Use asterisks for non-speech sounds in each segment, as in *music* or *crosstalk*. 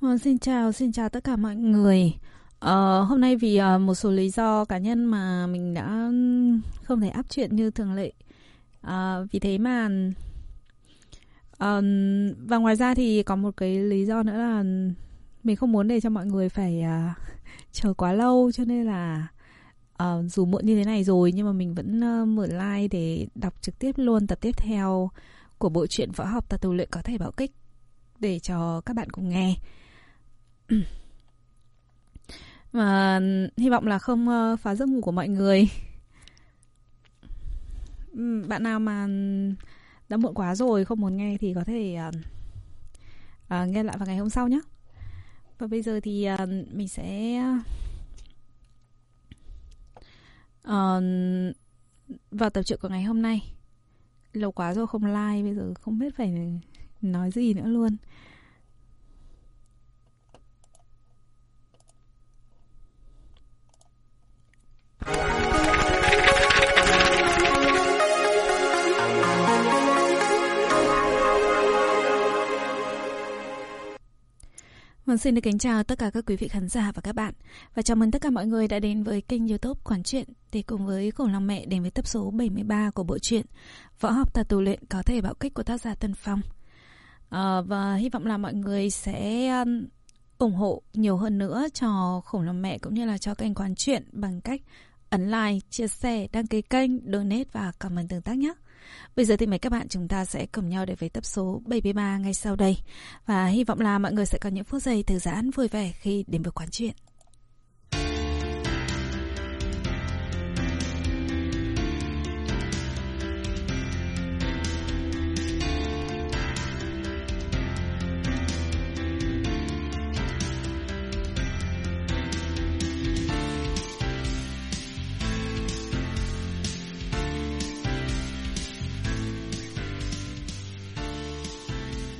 Vâng, xin chào, xin chào tất cả mọi người. Ờ, hôm nay vì uh, một số lý do cá nhân mà mình đã không thể áp chuyện như thường lệ. Uh, vì thế mà uh, và ngoài ra thì có một cái lý do nữa là mình không muốn để cho mọi người phải uh, *laughs* chờ quá lâu cho nên là uh, dù muộn như thế này rồi nhưng mà mình vẫn uh, mở like để đọc trực tiếp luôn tập tiếp theo của bộ truyện võ học tà tù luyện có thể bảo kích để cho các bạn cùng nghe. *clears throat* Mà hy vọng là không ờ, phá giấc ngủ của mọi người. Bạn nào mà đã muộn quá rồi không muốn nghe thì có thể uh, uh, nghe lại vào ngày hôm sau nhé. Và bây giờ thì uh, mình sẽ uh, vào tập truyện của ngày hôm nay. Lâu quá rồi không like, bây giờ không biết phải nói gì nữa luôn. Vâng, xin được kính chào tất cả các quý vị khán giả và các bạn. Và chào mừng tất cả mọi người đã đến với kênh youtube Quán Truyện Để cùng với Khổng Long Mẹ đến với tập số 73 của bộ truyện Võ học tà tù luyện có thể bạo kích của tác giả Tân Phong. À, Và hy vọng là mọi người sẽ ủng hộ nhiều hơn nữa cho Khổng Long Mẹ cũng như là cho kênh Quán Truyện Bằng cách ấn like, chia sẻ, đăng ký kênh, donate và comment tương tác nhé Bây giờ thì mời các bạn chúng ta sẽ cùng nhau để với tập số 73 ngay sau đây. Và hy vọng là mọi người sẽ có những phút giây thư giãn vui vẻ khi đến với quán chuyện.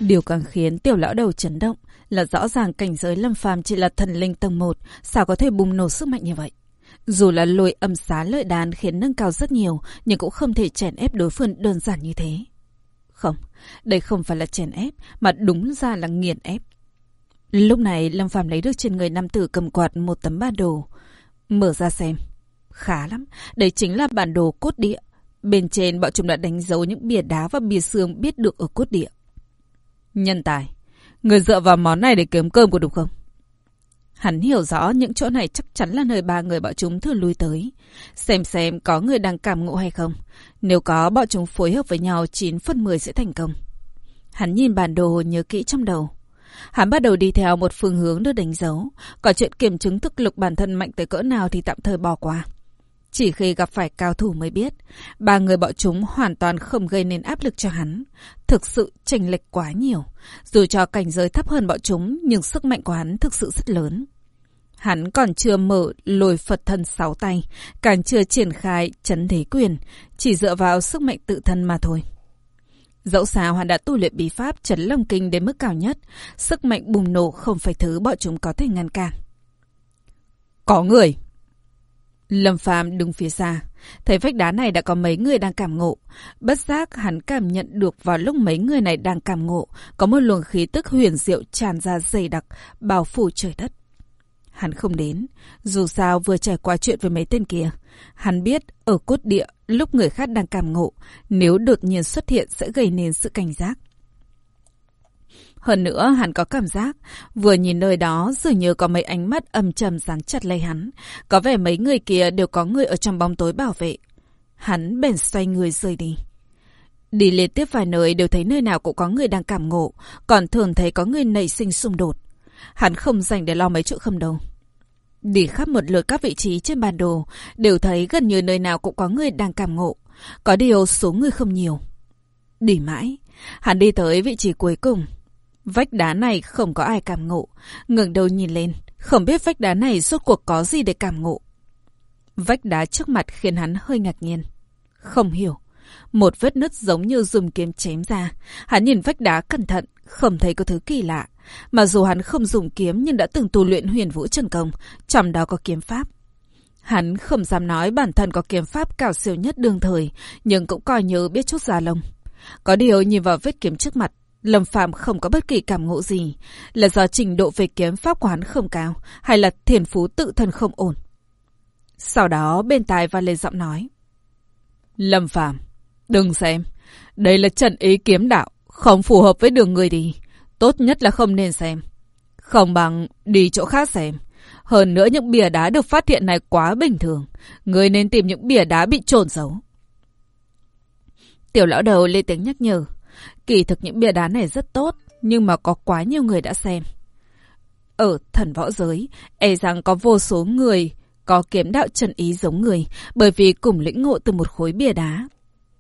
Điều càng khiến tiểu lão đầu chấn động là rõ ràng cảnh giới lâm phàm chỉ là thần linh tầng 1, sao có thể bùng nổ sức mạnh như vậy. Dù là lôi âm xá lợi đàn khiến nâng cao rất nhiều, nhưng cũng không thể chèn ép đối phương đơn giản như thế. Không, đây không phải là chèn ép, mà đúng ra là nghiền ép. Lúc này, Lâm Phàm lấy được trên người nam tử cầm quạt một tấm bản đồ. Mở ra xem. Khá lắm, đây chính là bản đồ cốt địa. Bên trên bọn chúng đã đánh dấu những bìa đá và bìa xương biết được ở cốt địa. Nhân tài. Người dựa vào món này để kiếm cơm của đúng không? Hắn hiểu rõ những chỗ này chắc chắn là nơi ba người bọn chúng thường lui tới. Xem xem có người đang cảm ngộ hay không. Nếu có, bọn chúng phối hợp với nhau 9 phần 10 sẽ thành công. Hắn nhìn bản đồ nhớ kỹ trong đầu. Hắn bắt đầu đi theo một phương hướng được đánh dấu. Còn chuyện kiểm chứng thực lực bản thân mạnh tới cỡ nào thì tạm thời bỏ qua. Chỉ khi gặp phải cao thủ mới biết, ba người bọn chúng hoàn toàn không gây nên áp lực cho hắn. Thực sự chênh lệch quá nhiều. Dù cho cảnh giới thấp hơn bọn chúng, nhưng sức mạnh của hắn thực sự rất lớn. Hắn còn chưa mở lồi Phật thân sáu tay, càng chưa triển khai chấn thế quyền, chỉ dựa vào sức mạnh tự thân mà thôi. Dẫu sao hắn đã tu luyện bí pháp chấn lòng kinh đến mức cao nhất, sức mạnh bùng nổ không phải thứ bọn chúng có thể ngăn cản. Có người! Lâm Phàm đứng phía xa, thấy vách đá này đã có mấy người đang cảm ngộ. Bất giác hắn cảm nhận được vào lúc mấy người này đang cảm ngộ, có một luồng khí tức huyền diệu tràn ra dày đặc, bao phủ trời đất. Hắn không đến, dù sao vừa trải qua chuyện với mấy tên kia. Hắn biết ở cốt địa, lúc người khác đang cảm ngộ, nếu đột nhiên xuất hiện sẽ gây nên sự cảnh giác. Hơn nữa, hắn có cảm giác, vừa nhìn nơi đó dường như có mấy ánh mắt âm trầm dán chặt lấy hắn. Có vẻ mấy người kia đều có người ở trong bóng tối bảo vệ. Hắn bèn xoay người rời đi. Đi liên tiếp vài nơi đều thấy nơi nào cũng có người đang cảm ngộ, còn thường thấy có người nảy sinh xung đột. Hắn không dành để lo mấy chỗ không đâu. Đi khắp một lượt các vị trí trên bản đồ, đều thấy gần như nơi nào cũng có người đang cảm ngộ. Có điều số người không nhiều. Đi mãi, hắn đi tới vị trí cuối cùng, Vách đá này không có ai cảm ngộ. ngẩng đầu nhìn lên, không biết vách đá này suốt cuộc có gì để cảm ngộ. Vách đá trước mặt khiến hắn hơi ngạc nhiên. Không hiểu. Một vết nứt giống như dùng kiếm chém ra. Hắn nhìn vách đá cẩn thận, không thấy có thứ kỳ lạ. Mà dù hắn không dùng kiếm nhưng đã từng tu luyện huyền vũ trần công, trong đó có kiếm pháp. Hắn không dám nói bản thân có kiếm pháp cao siêu nhất đương thời, nhưng cũng coi như biết chút già lông. Có điều nhìn vào vết kiếm trước mặt, Lâm Phạm không có bất kỳ cảm ngộ gì, là do trình độ về kiếm pháp của hắn không cao, hay là thiền phú tự thân không ổn. Sau đó bên tai và lên giọng nói. Lâm Phạm, đừng xem, đây là trận ý kiếm đạo, không phù hợp với đường người đi, tốt nhất là không nên xem. Không bằng đi chỗ khác xem. Hơn nữa những bìa đá được phát hiện này quá bình thường, người nên tìm những bìa đá bị trồn giấu. Tiểu lão đầu lên tiếng nhắc nhở. Kỳ thực những bia đá này rất tốt, nhưng mà có quá nhiều người đã xem. Ở thần võ giới, e rằng có vô số người có kiếm đạo chân ý giống người, bởi vì cùng lĩnh ngộ từ một khối bia đá.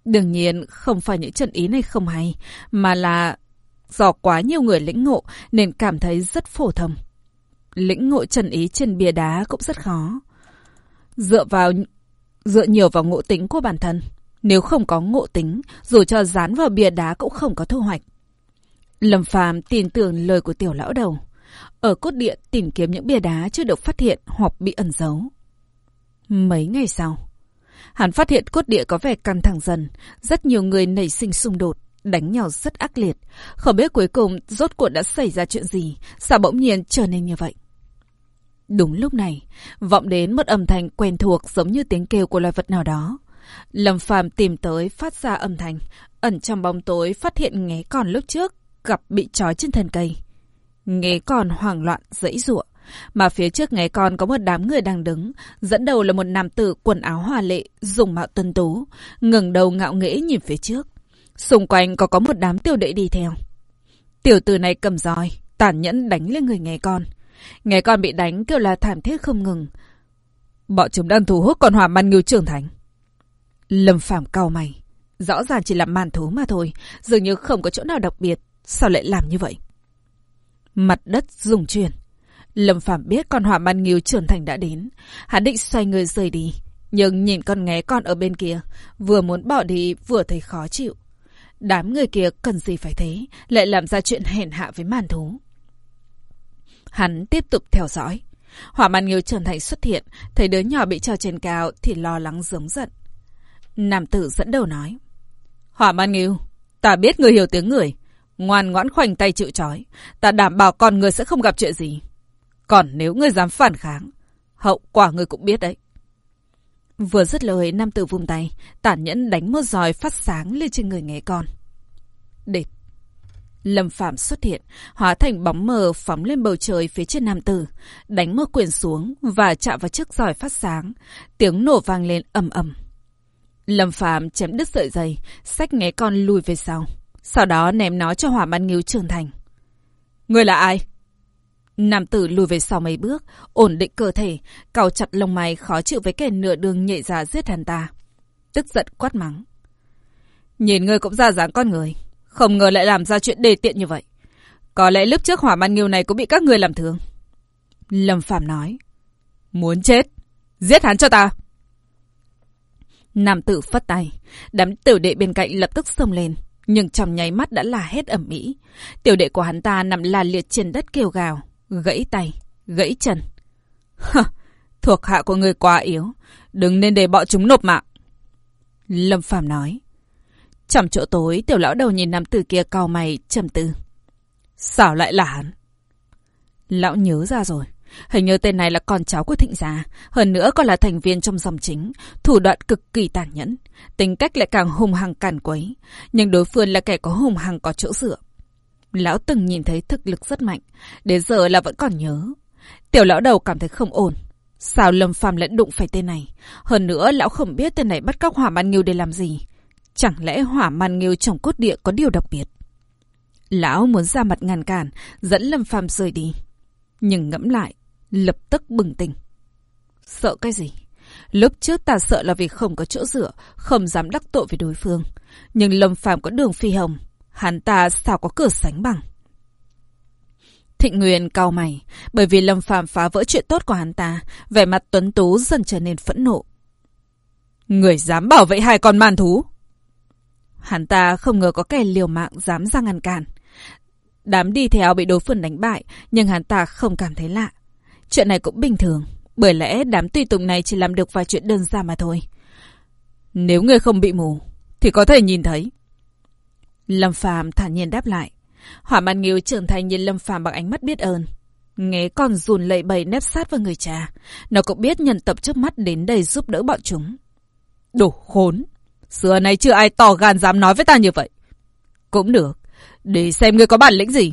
Đương nhiên, không phải những trận ý này không hay, mà là do quá nhiều người lĩnh ngộ nên cảm thấy rất phổ thông. Lĩnh ngộ chân ý trên bia đá cũng rất khó. Dựa vào dựa nhiều vào ngộ tính của bản thân. Nếu không có ngộ tính, dù cho dán vào bia đá cũng không có thu hoạch. Lâm Phàm tin tưởng lời của tiểu lão đầu. Ở cốt điện tìm kiếm những bia đá chưa được phát hiện hoặc bị ẩn giấu. Mấy ngày sau, hắn phát hiện cốt địa có vẻ căng thẳng dần. Rất nhiều người nảy sinh xung đột, đánh nhau rất ác liệt. Không biết cuối cùng rốt cuộc đã xảy ra chuyện gì, sao bỗng nhiên trở nên như vậy. Đúng lúc này, vọng đến một âm thanh quen thuộc giống như tiếng kêu của loài vật nào đó. Lâm Phàm tìm tới phát ra âm thanh, ẩn trong bóng tối phát hiện nghé con lúc trước gặp bị trói trên thân cây. Nghé con hoảng loạn dãy giụa, mà phía trước nghé con có một đám người đang đứng, dẫn đầu là một nam tử quần áo hòa lệ, dùng mạo tân tú, ngẩng đầu ngạo nghễ nhìn phía trước. Xung quanh có có một đám tiểu đệ đi theo. Tiểu tử này cầm roi, tàn nhẫn đánh lên người nghé con. Nghé con bị đánh kêu là thảm thiết không ngừng. Bọn chúng đang thu hút con hỏa man ngưu trưởng thành. Lâm Phàm cau mày. Rõ ràng chỉ là màn thú mà thôi, dường như không có chỗ nào đặc biệt. Sao lại làm như vậy? Mặt đất rung chuyển. Lâm Phàm biết con hỏa man nghiêu trưởng thành đã đến. Hắn định xoay người rời đi. Nhưng nhìn con nghé con ở bên kia, vừa muốn bỏ đi vừa thấy khó chịu. Đám người kia cần gì phải thế, lại làm ra chuyện hèn hạ với màn thú. Hắn tiếp tục theo dõi. Hỏa man nghiêu trưởng thành xuất hiện, thấy đứa nhỏ bị treo trên cao thì lo lắng giống giận. Nam tử dẫn đầu nói. Hỏa man nghiêu, ta biết người hiểu tiếng người. Ngoan ngoãn khoanh tay chịu trói. Ta đảm bảo con người sẽ không gặp chuyện gì. Còn nếu người dám phản kháng, hậu quả người cũng biết đấy. Vừa dứt lời, nam tử vung tay, tản nhẫn đánh một roi phát sáng lên trên người nghe con. Đệt. Lâm Phạm xuất hiện, hóa thành bóng mờ phóng lên bầu trời phía trên nam tử, đánh một quyền xuống và chạm vào chiếc roi phát sáng. Tiếng nổ vang lên ầm ầm. Lâm Phạm chém đứt sợi dây, sách nghe con lùi về sau. Sau đó ném nó cho hỏa man nghiêu trưởng thành. Người là ai? Nam tử lùi về sau mấy bước, ổn định cơ thể, cào chặt lông mày khó chịu với kẻ nửa đường nhảy ra giết hắn ta. Tức giận quát mắng. Nhìn ngươi cũng ra dáng con người, không ngờ lại làm ra chuyện đề tiện như vậy. Có lẽ lúc trước hỏa man nghiêu này cũng bị các ngươi làm thương. Lâm Phạm nói. Muốn chết, giết hắn cho ta. Nam tử phất tay, đám tiểu đệ bên cạnh lập tức xông lên, nhưng trong nháy mắt đã là hết ẩm mỹ. Tiểu đệ của hắn ta nằm la liệt trên đất kêu gào, gãy tay, gãy chân. *laughs* Hơ, thuộc hạ của người quá yếu, đừng nên để bọn chúng nộp mạng. Lâm Phàm nói. Trong chỗ tối, tiểu lão đầu nhìn nam tử kia cau mày, trầm tư. Sao lại là hắn? Lão nhớ ra rồi. Hình như tên này là con cháu của thịnh gia, hơn nữa còn là thành viên trong dòng chính, thủ đoạn cực kỳ tàn nhẫn, tính cách lại càng hùng hăng càn quấy, nhưng đối phương là kẻ có hùng hăng có chỗ dựa. Lão từng nhìn thấy thực lực rất mạnh, đến giờ là vẫn còn nhớ. Tiểu lão đầu cảm thấy không ổn. Sao Lâm Phàm lại đụng phải tên này? Hơn nữa lão không biết tên này bắt cóc hỏa man nghiêu để làm gì. Chẳng lẽ hỏa man nghiêu trong cốt địa có điều đặc biệt? Lão muốn ra mặt ngăn cản, dẫn Lâm Phàm rời đi. Nhưng ngẫm lại, lập tức bừng tỉnh. Sợ cái gì? Lúc trước ta sợ là vì không có chỗ dựa, không dám đắc tội với đối phương. Nhưng Lâm Phàm có đường phi hồng, hắn ta sao có cửa sánh bằng. Thịnh Nguyên cao mày, bởi vì Lâm Phàm phá vỡ chuyện tốt của hắn ta, vẻ mặt tuấn tú dần trở nên phẫn nộ. Người dám bảo vệ hai con man thú? Hắn ta không ngờ có kẻ liều mạng dám ra ngăn cản. Đám đi theo bị đối phương đánh bại, nhưng hắn ta không cảm thấy lạ. Chuyện này cũng bình thường, bởi lẽ đám tùy tùng này chỉ làm được vài chuyện đơn giản mà thôi. Nếu ngươi không bị mù, thì có thể nhìn thấy. Lâm Phàm thản nhiên đáp lại. Hỏa man nghiêu trưởng thành nhìn Lâm Phàm bằng ánh mắt biết ơn. Nghe còn rùn lẩy bẩy nép sát vào người cha. Nó cũng biết nhân tập trước mắt đến đây giúp đỡ bọn chúng. Đồ khốn! Xưa nay chưa ai tỏ gan dám nói với ta như vậy. Cũng được. Để xem ngươi có bản lĩnh gì.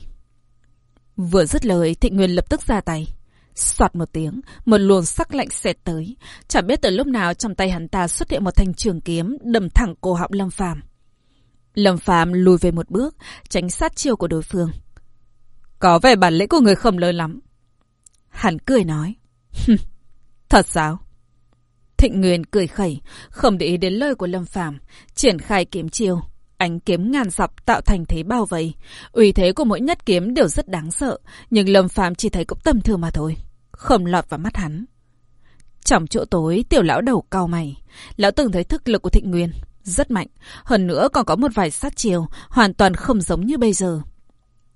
Vừa dứt lời, Thịnh Nguyên lập tức ra tay. Xoạt một tiếng, một luồng sắc lạnh xẹt tới. Chẳng biết từ lúc nào trong tay hắn ta xuất hiện một thanh trường kiếm đâm thẳng cổ họng Lâm Phàm. Lâm Phàm lùi về một bước, tránh sát chiêu của đối phương. Có vẻ bản lĩnh của người không lớn lắm. Hắn cười nói. Thật sao? Thịnh Nguyên cười khẩy, không để ý đến lời của Lâm Phàm, triển khai kiếm chiêu. Ánh kiếm ngàn dọc tạo thành thế bao vây. Uy thế của mỗi nhất kiếm đều rất đáng sợ, nhưng Lâm Phàm chỉ thấy cũng tầm thường mà thôi. Không lọt vào mắt hắn. Trong chỗ tối, tiểu lão đầu cao mày. Lão từng thấy thức lực của Thịnh Nguyên. Rất mạnh. Hơn nữa còn có một vài sát chiều, hoàn toàn không giống như bây giờ.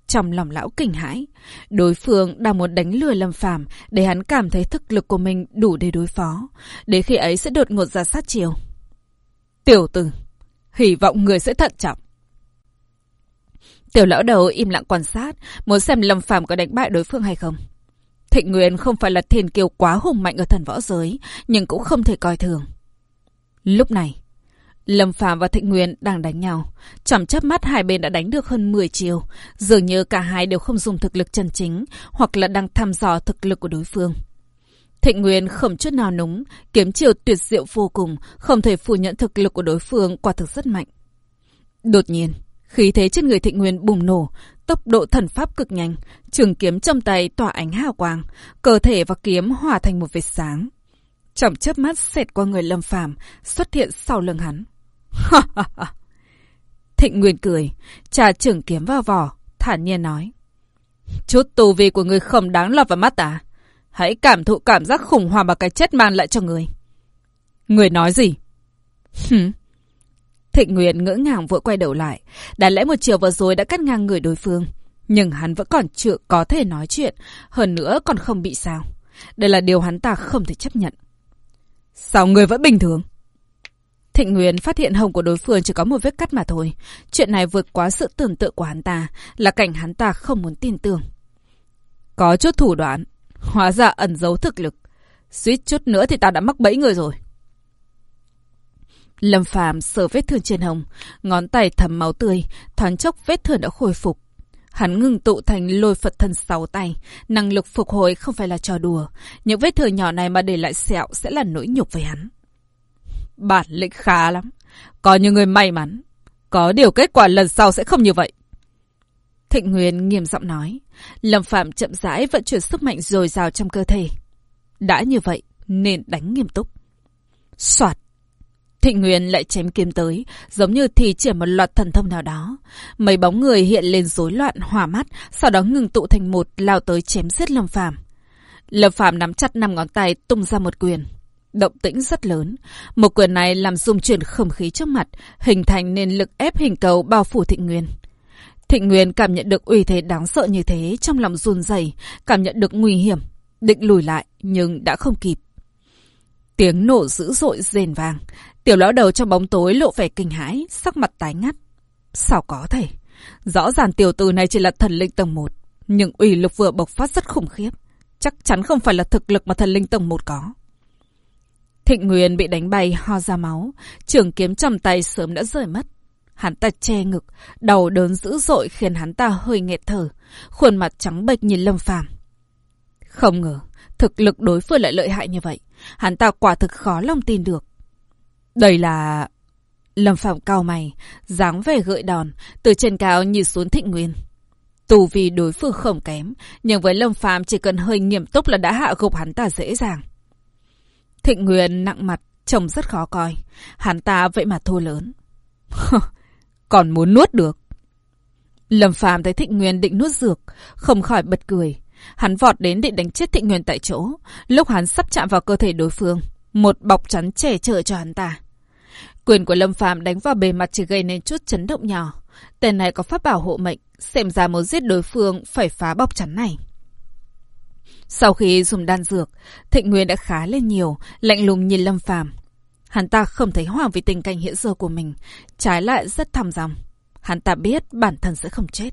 Trong lòng lão kinh hãi, đối phương đang muốn đánh lừa Lâm Phàm để hắn cảm thấy thực lực của mình đủ để đối phó. Đến khi ấy sẽ đột ngột ra sát chiều. Tiểu tử, hy vọng người sẽ thận trọng. Tiểu lão đầu im lặng quan sát, muốn xem Lâm Phàm có đánh bại đối phương hay không. Thịnh Nguyên không phải là thiên kiêu quá hùng mạnh ở thần võ giới, nhưng cũng không thể coi thường. Lúc này, Lâm Phàm và Thịnh Nguyên đang đánh nhau. chằm chớp mắt hai bên đã đánh được hơn 10 chiều. Dường như cả hai đều không dùng thực lực chân chính, hoặc là đang thăm dò thực lực của đối phương. Thịnh Nguyên không chút nào núng, kiếm chiều tuyệt diệu vô cùng, không thể phủ nhận thực lực của đối phương quả thực rất mạnh. Đột nhiên, khí thế trên người Thịnh Nguyên bùng nổ, tốc độ thần pháp cực nhanh, trường kiếm trong tay tỏa ánh hào quang, cơ thể và kiếm hòa thành một vệt sáng. Trong chớp mắt xẹt qua người Lâm Phàm, xuất hiện sau lưng hắn. Thịnh Nguyên cười, trà trưởng kiếm vào vỏ, thản nhiên nói. Chút tù vi của người không đáng lọt vào mắt à? Hãy cảm thụ cảm giác khủng hoảng mà cái chết mang lại cho người. Người nói gì? Hừm. Thịnh nguyệt ngỡ ngàng vội quay đầu lại. Đã lẽ một chiều vừa rồi đã cắt ngang người đối phương. Nhưng hắn vẫn còn chưa có thể nói chuyện. Hơn nữa còn không bị sao. Đây là điều hắn ta không thể chấp nhận. Sao người vẫn bình thường? Thịnh Nguyên phát hiện hồng của đối phương chỉ có một vết cắt mà thôi. Chuyện này vượt quá sự tưởng tượng của hắn ta, là cảnh hắn ta không muốn tin tưởng. Có chút thủ đoạn, hóa ra ẩn giấu thực lực. Suýt chút nữa thì ta đã mắc bẫy người rồi. Lâm Phàm sờ vết thương trên hồng, ngón tay thấm máu tươi, thoáng chốc vết thương đã khôi phục. Hắn ngừng tụ thành lôi Phật thần sáu tay, năng lực phục hồi không phải là trò đùa. Những vết thương nhỏ này mà để lại sẹo sẽ là nỗi nhục với hắn. Bản lĩnh khá lắm. Có những người may mắn. Có điều kết quả lần sau sẽ không như vậy. Thịnh Nguyên nghiêm giọng nói. Lâm Phạm chậm rãi vận chuyển sức mạnh dồi dào trong cơ thể. Đã như vậy, nên đánh nghiêm túc. Soạt. Thịnh Nguyên lại chém kiếm tới, giống như thì triển một loạt thần thông nào đó. Mấy bóng người hiện lên rối loạn hỏa mắt, sau đó ngừng tụ thành một lao tới chém giết Lâm Phàm. Lâm Phàm nắm chặt năm ngón tay tung ra một quyền. Động tĩnh rất lớn. Một quyền này làm dung chuyển không khí trước mặt, hình thành nên lực ép hình cầu bao phủ Thịnh Nguyên. Thịnh Nguyên cảm nhận được uy thế đáng sợ như thế trong lòng run rẩy, cảm nhận được nguy hiểm, định lùi lại nhưng đã không kịp. Tiếng nổ dữ dội rền vàng, tiểu lão đầu trong bóng tối lộ vẻ kinh hãi, sắc mặt tái ngắt. Sao có thể? Rõ ràng tiểu tử này chỉ là thần linh tầng 1, nhưng uy lực vừa bộc phát rất khủng khiếp. Chắc chắn không phải là thực lực mà thần linh tầng 1 có. Thịnh Nguyên bị đánh bay ho ra máu, trường kiếm trong tay sớm đã rời mất. Hắn ta che ngực, đầu đớn dữ dội khiến hắn ta hơi nghẹt thở, khuôn mặt trắng bệch nhìn Lâm Phàm. Không ngờ, thực lực đối phương lại lợi hại như vậy, hắn ta quả thực khó lòng tin được. Đây là... Lâm Phàm cao mày, dáng vẻ gợi đòn, từ trên cao nhìn xuống Thịnh Nguyên. Tù vì đối phương không kém, nhưng với Lâm Phàm chỉ cần hơi nghiêm túc là đã hạ gục hắn ta dễ dàng. Thịnh Nguyên nặng mặt, trông rất khó coi. Hắn ta vậy mà thua lớn. *laughs* Còn muốn nuốt được. Lâm Phàm thấy Thịnh Nguyên định nuốt dược, không khỏi bật cười. Hắn vọt đến định đánh chết Thịnh Nguyên tại chỗ. Lúc hắn sắp chạm vào cơ thể đối phương, một bọc chắn trẻ trợ cho hắn ta. Quyền của Lâm Phàm đánh vào bề mặt chỉ gây nên chút chấn động nhỏ. Tên này có pháp bảo hộ mệnh, xem ra muốn giết đối phương phải phá bọc chắn này. Sau khi dùng đan dược, Thịnh Nguyên đã khá lên nhiều, lạnh lùng nhìn Lâm Phàm. Hắn ta không thấy hoảng vì tình cảnh hiện giờ của mình, trái lại rất thăm dòng. Hắn ta biết bản thân sẽ không chết.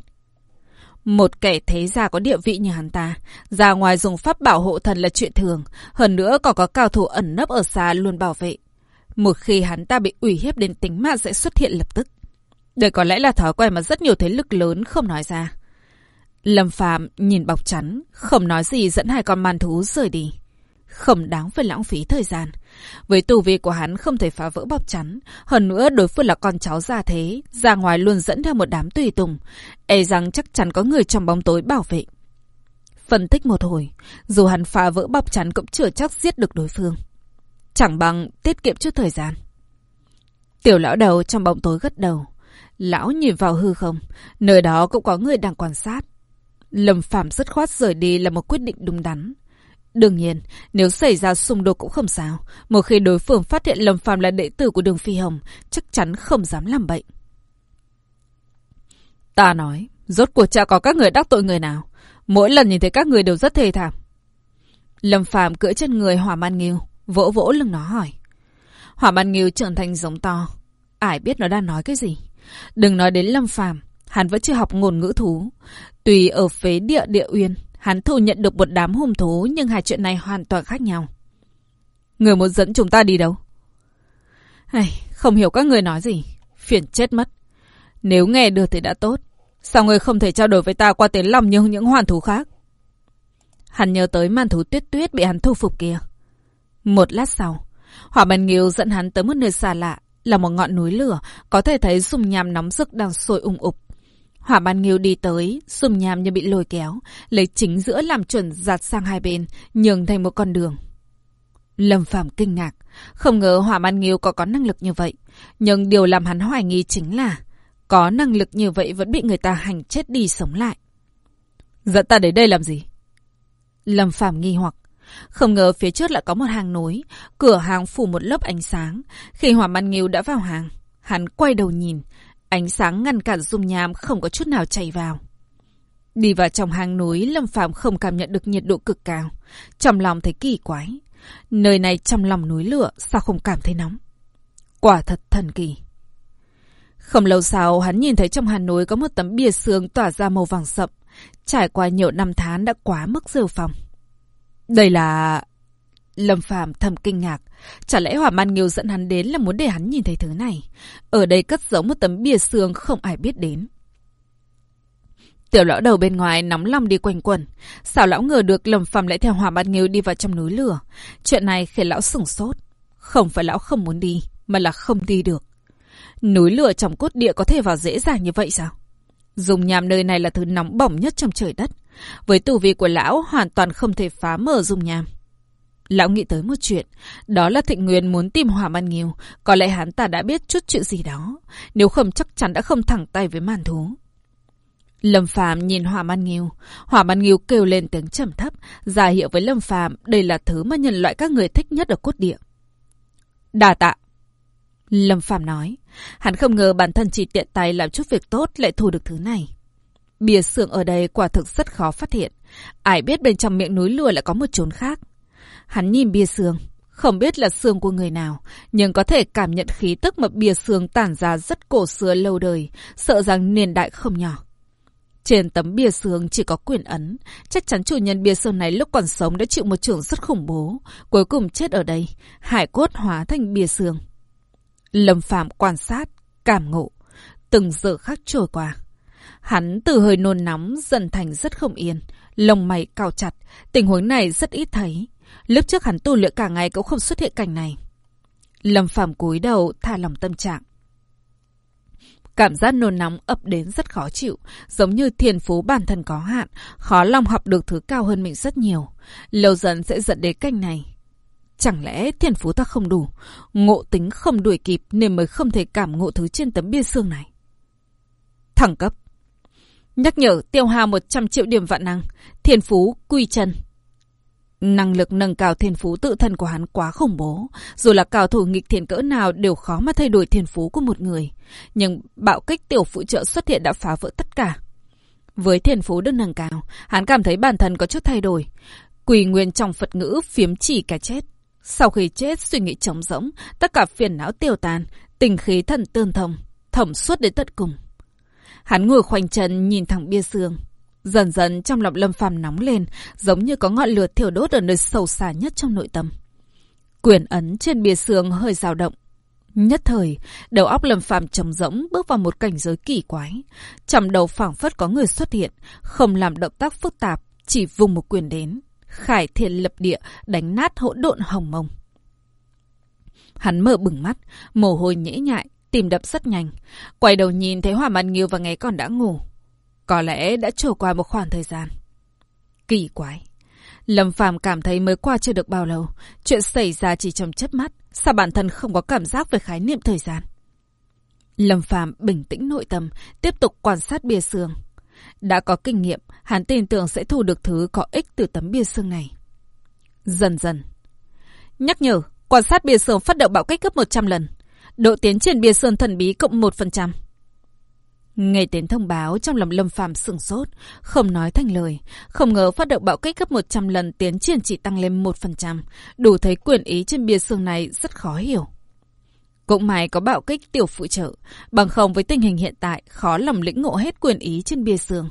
Một kẻ thế gia có địa vị như hắn ta, ra ngoài dùng pháp bảo hộ thần là chuyện thường, hơn nữa còn có cao thủ ẩn nấp ở xa luôn bảo vệ. Một khi hắn ta bị ủy hiếp đến tính mạng sẽ xuất hiện lập tức. Đây có lẽ là thói quen mà rất nhiều thế lực lớn không nói ra. Lâm Phạm nhìn bọc chắn, không nói gì dẫn hai con man thú rời đi. Không đáng phải lãng phí thời gian. Với tù vi của hắn không thể phá vỡ bọc chắn. Hơn nữa đối phương là con cháu gia thế. Ra ngoài luôn dẫn theo một đám tùy tùng. E rằng chắc chắn có người trong bóng tối bảo vệ. Phân tích một hồi. Dù hắn phá vỡ bọc chắn cũng chưa chắc giết được đối phương. Chẳng bằng tiết kiệm chút thời gian. Tiểu lão đầu trong bóng tối gất đầu. Lão nhìn vào hư không. Nơi đó cũng có người đang quan sát. Lâm Phạm rất khoát rời đi là một quyết định đúng đắn. Đương nhiên, nếu xảy ra xung đột cũng không sao. Một khi đối phương phát hiện Lâm Phàm là đệ tử của Đường Phi Hồng, chắc chắn không dám làm bệnh. Ta nói, rốt cuộc cha có các người đắc tội người nào? Mỗi lần nhìn thấy các người đều rất thê thảm. Lâm Phàm cưỡi trên người Hỏa Man Nghiêu, vỗ vỗ lưng nó hỏi. Hỏa Man Nghiêu trở thành giống to. Ai biết nó đang nói cái gì? Đừng nói đến Lâm Phàm, hắn vẫn chưa học ngôn ngữ thú. Tùy ở phế địa địa uyên, Hắn thu nhận được một đám hung thú nhưng hai chuyện này hoàn toàn khác nhau. Người muốn dẫn chúng ta đi đâu? Ai, không hiểu các người nói gì. Phiền chết mất. Nếu nghe được thì đã tốt. Sao người không thể trao đổi với ta qua tiếng lòng như những hoàn thú khác? Hắn nhớ tới màn thú tuyết tuyết bị hắn thu phục kia. Một lát sau, hỏa bàn nghiêu dẫn hắn tới một nơi xa lạ, là một ngọn núi lửa, có thể thấy dùng nham nóng rực đang sôi ung ục. Hỏa ban nghiêu đi tới, sùm nham như bị lôi kéo, lấy chính giữa làm chuẩn giặt sang hai bên, nhường thành một con đường. Lâm Phạm kinh ngạc, không ngờ hỏa ban nghiêu có có năng lực như vậy. Nhưng điều làm hắn hoài nghi chính là, có năng lực như vậy vẫn bị người ta hành chết đi sống lại. Dẫn ta đến đây làm gì? Lâm Phạm nghi hoặc, không ngờ phía trước lại có một hàng nối, cửa hàng phủ một lớp ánh sáng. Khi hỏa ban nghiêu đã vào hàng, hắn quay đầu nhìn, Ánh sáng ngăn cản dung nham không có chút nào chảy vào. Đi vào trong hang núi, Lâm Phạm không cảm nhận được nhiệt độ cực cao. Trong lòng thấy kỳ quái. Nơi này trong lòng núi lửa, sao không cảm thấy nóng? Quả thật thần kỳ. Không lâu sau, hắn nhìn thấy trong hàn núi có một tấm bia sương tỏa ra màu vàng sậm. Trải qua nhiều năm tháng đã quá mức rêu phòng. Đây là... Lâm Phàm thầm kinh ngạc, chả lẽ Hỏa Man Nghiêu dẫn hắn đến là muốn để hắn nhìn thấy thứ này? Ở đây cất giấu một tấm bia xương không ai biết đến. Tiểu lão đầu bên ngoài nóng lòng đi quanh quẩn, sao lão ngờ được Lâm Phàm lại theo Hỏa Man Nghiêu đi vào trong núi lửa? Chuyện này khiến lão sửng sốt, không phải lão không muốn đi, mà là không đi được. Núi lửa trong cốt địa có thể vào dễ dàng như vậy sao? Dùng nhàm nơi này là thứ nóng bỏng nhất trong trời đất. Với tù vi của lão hoàn toàn không thể phá mở dùng nhàm. Lão nghĩ tới một chuyện, đó là Thịnh Nguyên muốn tìm Hòa Man Nghiêu, có lẽ hắn ta đã biết chút chuyện gì đó, nếu không chắc chắn đã không thẳng tay với màn thú. Lâm Phàm nhìn Hòa Man Nghiêu, Hòa Man Nghiêu kêu lên tiếng trầm thấp, giả hiệu với Lâm Phàm đây là thứ mà nhân loại các người thích nhất ở cốt địa. Đà tạ. Lâm Phàm nói, hắn không ngờ bản thân chỉ tiện tay làm chút việc tốt lại thu được thứ này. Bìa xưởng ở đây quả thực rất khó phát hiện, ai biết bên trong miệng núi lùa lại có một chốn khác. Hắn nhìn bia xương, không biết là xương của người nào, nhưng có thể cảm nhận khí tức mà bia xương tản ra rất cổ xưa lâu đời, sợ rằng niên đại không nhỏ. Trên tấm bia xương chỉ có quyền ấn, chắc chắn chủ nhân bia xương này lúc còn sống đã chịu một trường rất khủng bố, cuối cùng chết ở đây, hải cốt hóa thành bia xương. Lâm Phạm quan sát, cảm ngộ, từng giờ khắc trôi qua. Hắn từ hơi nôn nóng dần thành rất không yên, lông mày cao chặt, tình huống này rất ít thấy. Lúc trước hắn tu luyện cả ngày cũng không xuất hiện cảnh này. Lâm Phàm cúi đầu thả lòng tâm trạng. Cảm giác nôn nóng ập đến rất khó chịu, giống như thiền phú bản thân có hạn, khó lòng học được thứ cao hơn mình rất nhiều. Lâu dần sẽ dẫn đến cảnh này. Chẳng lẽ thiền phú ta không đủ, ngộ tính không đuổi kịp nên mới không thể cảm ngộ thứ trên tấm bia xương này? Thẳng cấp Nhắc nhở tiêu hao 100 triệu điểm vạn năng, thiền phú quy chân. Năng lực nâng cao thiên phú tự thân của hắn quá khủng bố. Dù là cao thủ nghịch thiên cỡ nào đều khó mà thay đổi thiên phú của một người. Nhưng bạo kích tiểu phụ trợ xuất hiện đã phá vỡ tất cả. Với thiên phú được nâng cao, hắn cảm thấy bản thân có chút thay đổi. Quỳ nguyên trong Phật ngữ phiếm chỉ cái chết. Sau khi chết, suy nghĩ trống rỗng, tất cả phiền não tiêu tan, tình khí thần tương thông, thẩm suốt đến tận cùng. Hắn ngồi khoanh chân nhìn thẳng bia xương. Dần dần trong lòng Lâm Phàm nóng lên, giống như có ngọn lửa thiêu đốt ở nơi sâu xa nhất trong nội tâm. Quyền ấn trên bìa xương hơi dao động. Nhất thời, đầu óc Lâm Phàm trầm rỗng bước vào một cảnh giới kỳ quái. Trong đầu phảng phất có người xuất hiện, không làm động tác phức tạp, chỉ vùng một quyền đến. Khải thiện lập địa, đánh nát hỗn độn hồng mông. Hắn mở bừng mắt, mồ hôi nhễ nhại, tìm đập rất nhanh. Quay đầu nhìn thấy Hòa Mạn Nghiêu và nghe con đã ngủ. Có lẽ đã trôi qua một khoảng thời gian. Kỳ quái. Lâm Phàm cảm thấy mới qua chưa được bao lâu. Chuyện xảy ra chỉ trong chớp mắt. Sao bản thân không có cảm giác về khái niệm thời gian? Lâm Phàm bình tĩnh nội tâm, tiếp tục quan sát bia xương. Đã có kinh nghiệm, hắn tin tưởng sẽ thu được thứ có ích từ tấm bia xương này. Dần dần. Nhắc nhở, quan sát bia xương phát động bạo kích gấp 100 lần. Độ tiến trên bia xương thần bí cộng 1%. Nghe tiếng thông báo trong lòng Lâm Phàm sửng sốt, không nói thành lời, không ngờ phát động bạo kích gấp 100 lần tiến triển chỉ tăng lên 1%, đủ thấy quyền ý trên bia xương này rất khó hiểu. Cũng may có bạo kích tiểu phụ trợ, bằng không với tình hình hiện tại khó lòng lĩnh ngộ hết quyền ý trên bia xương.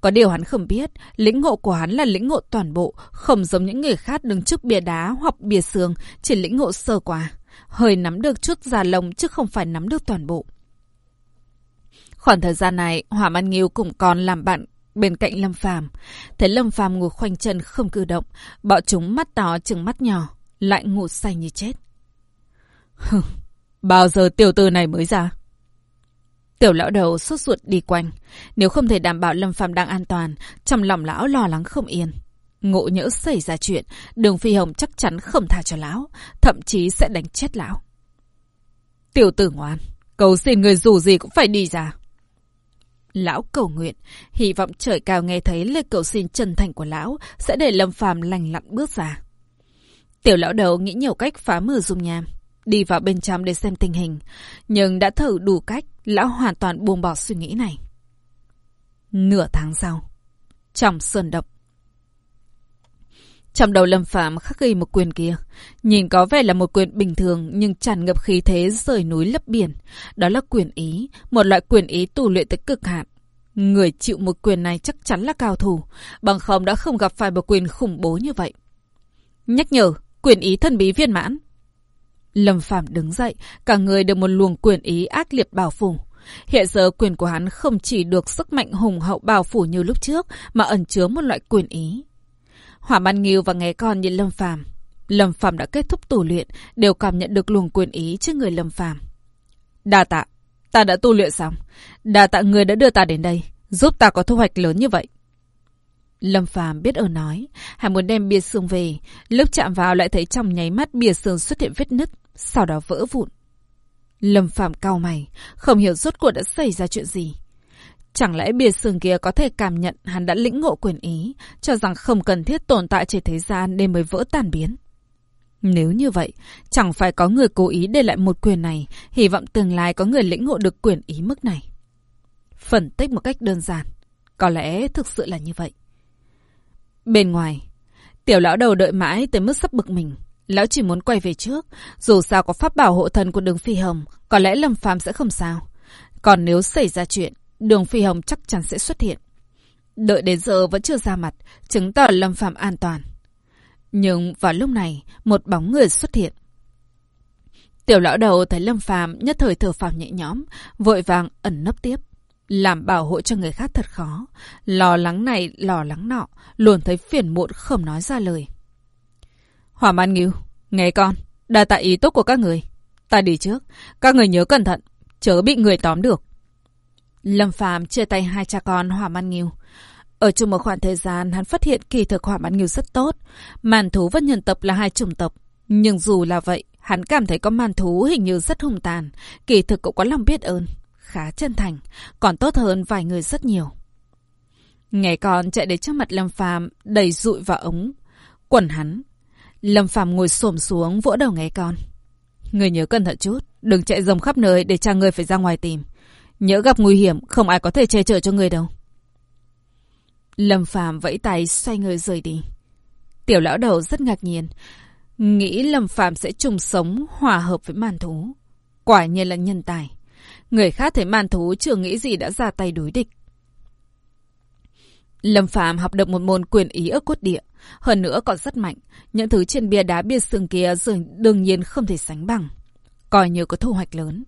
Có điều hắn không biết, lĩnh ngộ của hắn là lĩnh ngộ toàn bộ, không giống những người khác đứng trước bia đá hoặc bia xương, chỉ lĩnh ngộ sơ qua. Hơi nắm được chút già lồng chứ không phải nắm được toàn bộ. Khoảng thời gian này, Hỏa Man Nghiêu cũng còn làm bạn bên cạnh Lâm Phàm. Thấy Lâm Phàm ngồi khoanh chân không cử động, bọn chúng mắt to chừng mắt nhỏ, lại ngủ say như chết. Hừ, bao giờ tiểu tử này mới ra? Tiểu lão đầu sốt ruột đi quanh, nếu không thể đảm bảo Lâm Phàm đang an toàn, trong lòng lão lo lắng không yên. Ngộ nhỡ xảy ra chuyện, Đường Phi Hồng chắc chắn không tha cho lão, thậm chí sẽ đánh chết lão. Tiểu tử ngoan, cầu xin người dù gì cũng phải đi ra. Lão cầu nguyện, hy vọng trời cao nghe thấy lời cầu xin chân thành của lão sẽ để Lâm Phàm lành lặn bước ra. Tiểu lão đầu nghĩ nhiều cách phá mở dung nham, đi vào bên trong để xem tình hình, nhưng đã thử đủ cách, lão hoàn toàn buông bỏ suy nghĩ này. Nửa tháng sau, trong sơn động, trong đầu Lâm Phạm khắc ghi một quyền kia. Nhìn có vẻ là một quyền bình thường nhưng tràn ngập khí thế rời núi lấp biển. Đó là quyền ý, một loại quyền ý tù luyện tới cực hạn. Người chịu một quyền này chắc chắn là cao thủ, bằng không đã không gặp phải một quyền khủng bố như vậy. Nhắc nhở, quyền ý thân bí viên mãn. Lâm Phạm đứng dậy, cả người được một luồng quyền ý ác liệt bảo phủ. Hiện giờ quyền của hắn không chỉ được sức mạnh hùng hậu bao phủ như lúc trước, mà ẩn chứa một loại quyền ý. Hỏa Man Nghiêu và nghe con nhìn Lâm Phàm. Lâm Phàm đã kết thúc tu luyện, đều cảm nhận được luồng quyền ý trên người Lâm Phàm. Đa tạ, ta đã tu luyện xong. Đa tạ người đã đưa ta đến đây, giúp ta có thu hoạch lớn như vậy. Lâm Phàm biết ở nói, hắn muốn đem bia xương về, lúc chạm vào lại thấy trong nháy mắt bia xương xuất hiện vết nứt, sau đó vỡ vụn. Lâm Phàm cau mày, không hiểu rốt cuộc đã xảy ra chuyện gì. Chẳng lẽ bìa sừng kia có thể cảm nhận hắn đã lĩnh ngộ quyền ý, cho rằng không cần thiết tồn tại trên thế gian nên mới vỡ tan biến? Nếu như vậy, chẳng phải có người cố ý để lại một quyền này, hy vọng tương lai có người lĩnh ngộ được quyền ý mức này. Phân tích một cách đơn giản, có lẽ thực sự là như vậy. Bên ngoài, tiểu lão đầu đợi mãi tới mức sắp bực mình. Lão chỉ muốn quay về trước, dù sao có pháp bảo hộ thần của đường phi hồng, có lẽ Lâm Phàm sẽ không sao. Còn nếu xảy ra chuyện, Đường Phi Hồng chắc chắn sẽ xuất hiện. Đợi đến giờ vẫn chưa ra mặt, chứng tỏ Lâm Phạm an toàn. Nhưng vào lúc này, một bóng người xuất hiện. Tiểu lão đầu thấy Lâm phạm nhất thời thở phào nhẹ nhõm, vội vàng ẩn nấp tiếp. Làm bảo hộ cho người khác thật khó. Lo lắng này, lo lắng nọ, luôn thấy phiền muộn không nói ra lời. Hỏa Man Nghiêu, nghe con, đa tại ý tốt của các người. Ta đi trước, các người nhớ cẩn thận, chớ bị người tóm được. Lâm Phàm chia tay hai cha con Hỏa Man Nghiêu. Ở chung một khoảng thời gian, hắn phát hiện kỳ thực Hỏa Man Nghiêu rất tốt. Màn thú và nhân tộc là hai chủng tộc. Nhưng dù là vậy, hắn cảm thấy có màn thú hình như rất hung tàn. Kỳ thực cũng có lòng biết ơn. Khá chân thành. Còn tốt hơn vài người rất nhiều. Ngày con chạy đến trước mặt Lâm Phàm đầy rụi vào ống. Quần hắn. Lâm Phàm ngồi xổm xuống vỗ đầu nghe con. Người nhớ cẩn thận chút. Đừng chạy rồng khắp nơi để cha người phải ra ngoài tìm. Nhớ gặp nguy hiểm, không ai có thể che chở cho người đâu. Lâm Phàm vẫy tay xoay người rời đi. Tiểu lão đầu rất ngạc nhiên. Nghĩ Lâm Phàm sẽ chung sống, hòa hợp với màn thú. Quả nhiên là nhân tài. Người khác thấy màn thú chưa nghĩ gì đã ra tay đối địch. Lâm Phàm học được một môn quyền ý ở cốt địa, hơn nữa còn rất mạnh. Những thứ trên bia đá bia xương kia đương nhiên không thể sánh bằng. Coi như có thu hoạch lớn.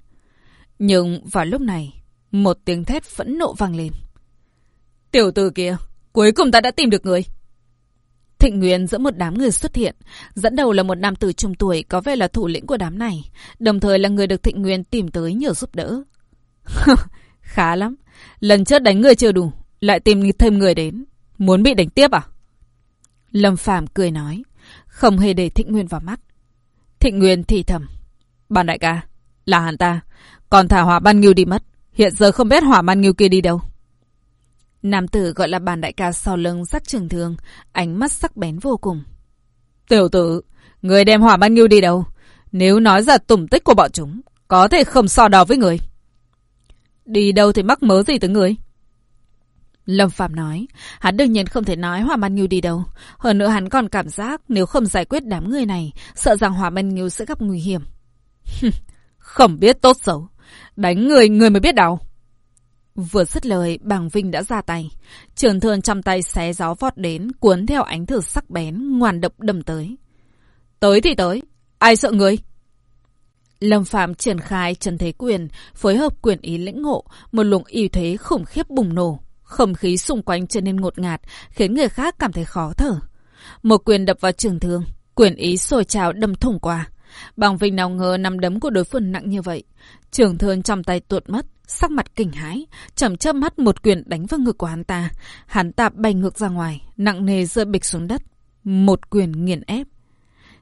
Nhưng vào lúc này, một tiếng thét phẫn nộ vang lên. Tiểu tử kia, cuối cùng ta đã tìm được người. Thịnh Nguyên giữa một đám người xuất hiện, dẫn đầu là một nam tử trung tuổi có vẻ là thủ lĩnh của đám này, đồng thời là người được Thịnh Nguyên tìm tới nhờ giúp đỡ. *laughs* Khá lắm, lần trước đánh người chưa đủ, lại tìm thêm người đến, muốn bị đánh tiếp à? Lâm Phàm cười nói, không hề để Thịnh Nguyên vào mắt. Thịnh Nguyên thì thầm, bàn đại ca, là hắn ta, còn thả hỏa ban nghiêu đi mất, hiện giờ không biết hỏa ban nghiêu kia đi đâu. Nam tử gọi là bàn đại ca sau lưng sắc trường thương, ánh mắt sắc bén vô cùng. Tiểu tử, người đem hỏa ban nghiêu đi đâu? Nếu nói ra tủng tích của bọn chúng, có thể không so đo với người. Đi đâu thì mắc mớ gì tới người? Lâm Phạm nói, hắn đương nhiên không thể nói Hỏa Man Nghiêu đi đâu. Hơn nữa hắn còn cảm giác nếu không giải quyết đám người này, sợ rằng Hỏa Man Nghiêu sẽ gặp nguy hiểm. *laughs* không biết tốt xấu. Đánh người, người mới biết đau. Vừa dứt lời, bàng Vinh đã ra tay. Trường Thương trong tay xé gió vọt đến, cuốn theo ánh thử sắc bén, ngoan độc đâm tới. Tới thì tới, ai sợ người? Lâm Phạm triển khai trần thế quyền, phối hợp quyền ý lĩnh ngộ, một luồng y thế khủng khiếp bùng nổ. Không khí xung quanh trở nên ngột ngạt, khiến người khác cảm thấy khó thở. Một quyền đập vào trường thương, quyền ý sôi trào đâm thủng qua. Bằng Vinh nào ngờ nắm đấm của đối phương nặng như vậy. Trường thương trong tay tuột mất, sắc mặt kinh hãi, chậm chớp mắt một quyền đánh vào ngực của hắn ta. Hắn ta bay ngược ra ngoài, nặng nề rơi bịch xuống đất. Một quyền nghiền ép.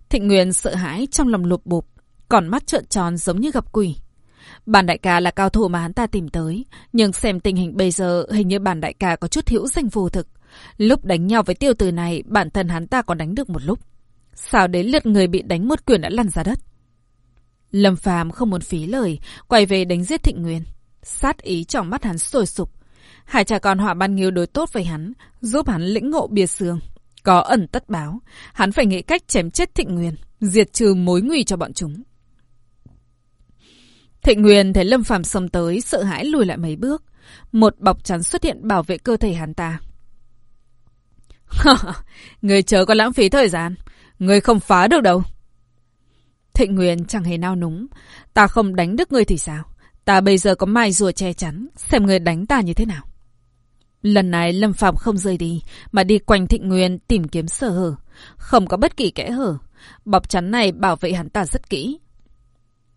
Thịnh Nguyên sợ hãi trong lòng lụp bụp, còn mắt trợn tròn giống như gặp quỷ. Bản đại ca là cao thủ mà hắn ta tìm tới, nhưng xem tình hình bây giờ hình như bản đại ca có chút hữu danh vô thực. Lúc đánh nhau với tiêu tử này, bản thân hắn ta còn đánh được một lúc. Sao đến lượt người bị đánh một quyền đã lăn ra đất? Lâm Phàm không muốn phí lời, quay về đánh giết Thịnh Nguyên. Sát ý trong mắt hắn sôi sục. Hải cha con họa ban nghiêu đối tốt với hắn, giúp hắn lĩnh ngộ bìa xương. Có ẩn tất báo, hắn phải nghĩ cách chém chết Thịnh Nguyên, diệt trừ mối nguy cho bọn chúng. Thịnh Nguyên thấy Lâm Phàm xông tới, sợ hãi lùi lại mấy bước. Một bọc chắn xuất hiện bảo vệ cơ thể hắn ta. *laughs* người chớ có lãng phí thời gian. Người không phá được đâu. Thịnh Nguyên chẳng hề nao núng. Ta không đánh được người thì sao? Ta bây giờ có mai rùa che chắn. Xem người đánh ta như thế nào. Lần này Lâm Phạm không rời đi, mà đi quanh Thịnh Nguyên tìm kiếm sơ hở. Không có bất kỳ kẽ hở. Bọc chắn này bảo vệ hắn ta rất kỹ.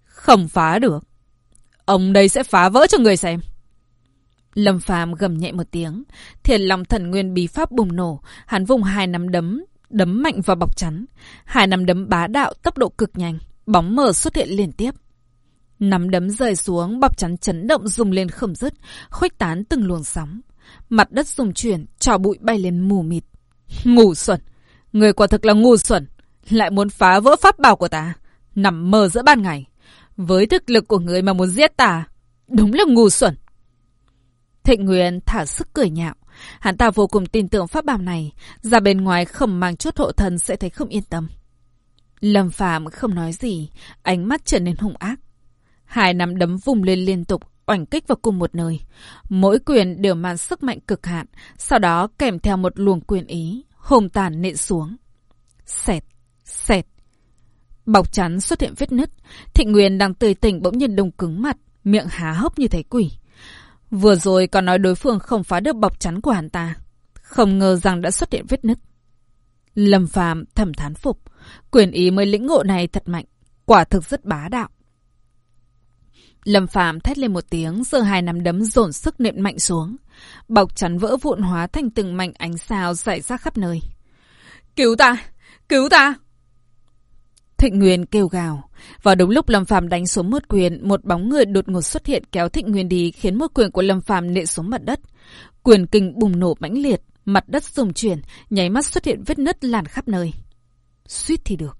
Không phá được. Ông đây sẽ phá vỡ cho người xem. Lâm Phàm gầm nhẹ một tiếng, thiền lòng thần nguyên bí pháp bùng nổ, hắn vùng hai nắm đấm, đấm mạnh vào bọc chắn. Hai nắm đấm bá đạo tốc độ cực nhanh, bóng mờ xuất hiện liên tiếp. Nắm đấm rơi xuống, bọc chắn chấn động rung lên không dứt, khuếch tán từng luồng sóng. Mặt đất rung chuyển, trò bụi bay lên mù mịt. Ngu xuẩn! Người quả thực là ngu xuẩn! Lại muốn phá vỡ pháp bảo của ta! Nằm mơ giữa ban ngày! Với thực lực của người mà muốn giết ta, đúng là ngu xuẩn. Thịnh Nguyên thả sức cười nhạo. Hắn ta vô cùng tin tưởng pháp bảo này, ra bên ngoài không mang chút hộ thần sẽ thấy không yên tâm. Lâm Phạm không nói gì, ánh mắt trở nên hung ác. Hai nắm đấm vùng lên liên tục, oảnh kích vào cùng một nơi. Mỗi quyền đều mang sức mạnh cực hạn, sau đó kèm theo một luồng quyền ý, hùng tàn nện xuống. Xẹt, xẹt, Bọc chắn xuất hiện vết nứt. Thịnh Nguyên đang tươi tỉnh bỗng nhiên đông cứng mặt, miệng há hốc như thấy quỷ. Vừa rồi còn nói đối phương không phá được bọc chắn của hắn ta. Không ngờ rằng đã xuất hiện vết nứt. Lâm Phàm thầm thán phục. Quyền ý mới lĩnh ngộ này thật mạnh. Quả thực rất bá đạo. Lâm Phàm thét lên một tiếng, giơ hai nắm đấm dồn sức nện mạnh xuống. Bọc chắn vỡ vụn hóa thành từng mảnh ánh sao rải ra khắp nơi. Cứu ta! Cứu ta! Thịnh Nguyên kêu gào. Vào đúng lúc Lâm Phàm đánh xuống một quyền, một bóng người đột ngột xuất hiện kéo Thịnh Nguyên đi, khiến một quyền của Lâm Phàm nện xuống mặt đất. Quyền kinh bùng nổ mãnh liệt, mặt đất rung chuyển, nháy mắt xuất hiện vết nứt lan khắp nơi. Suýt thì được.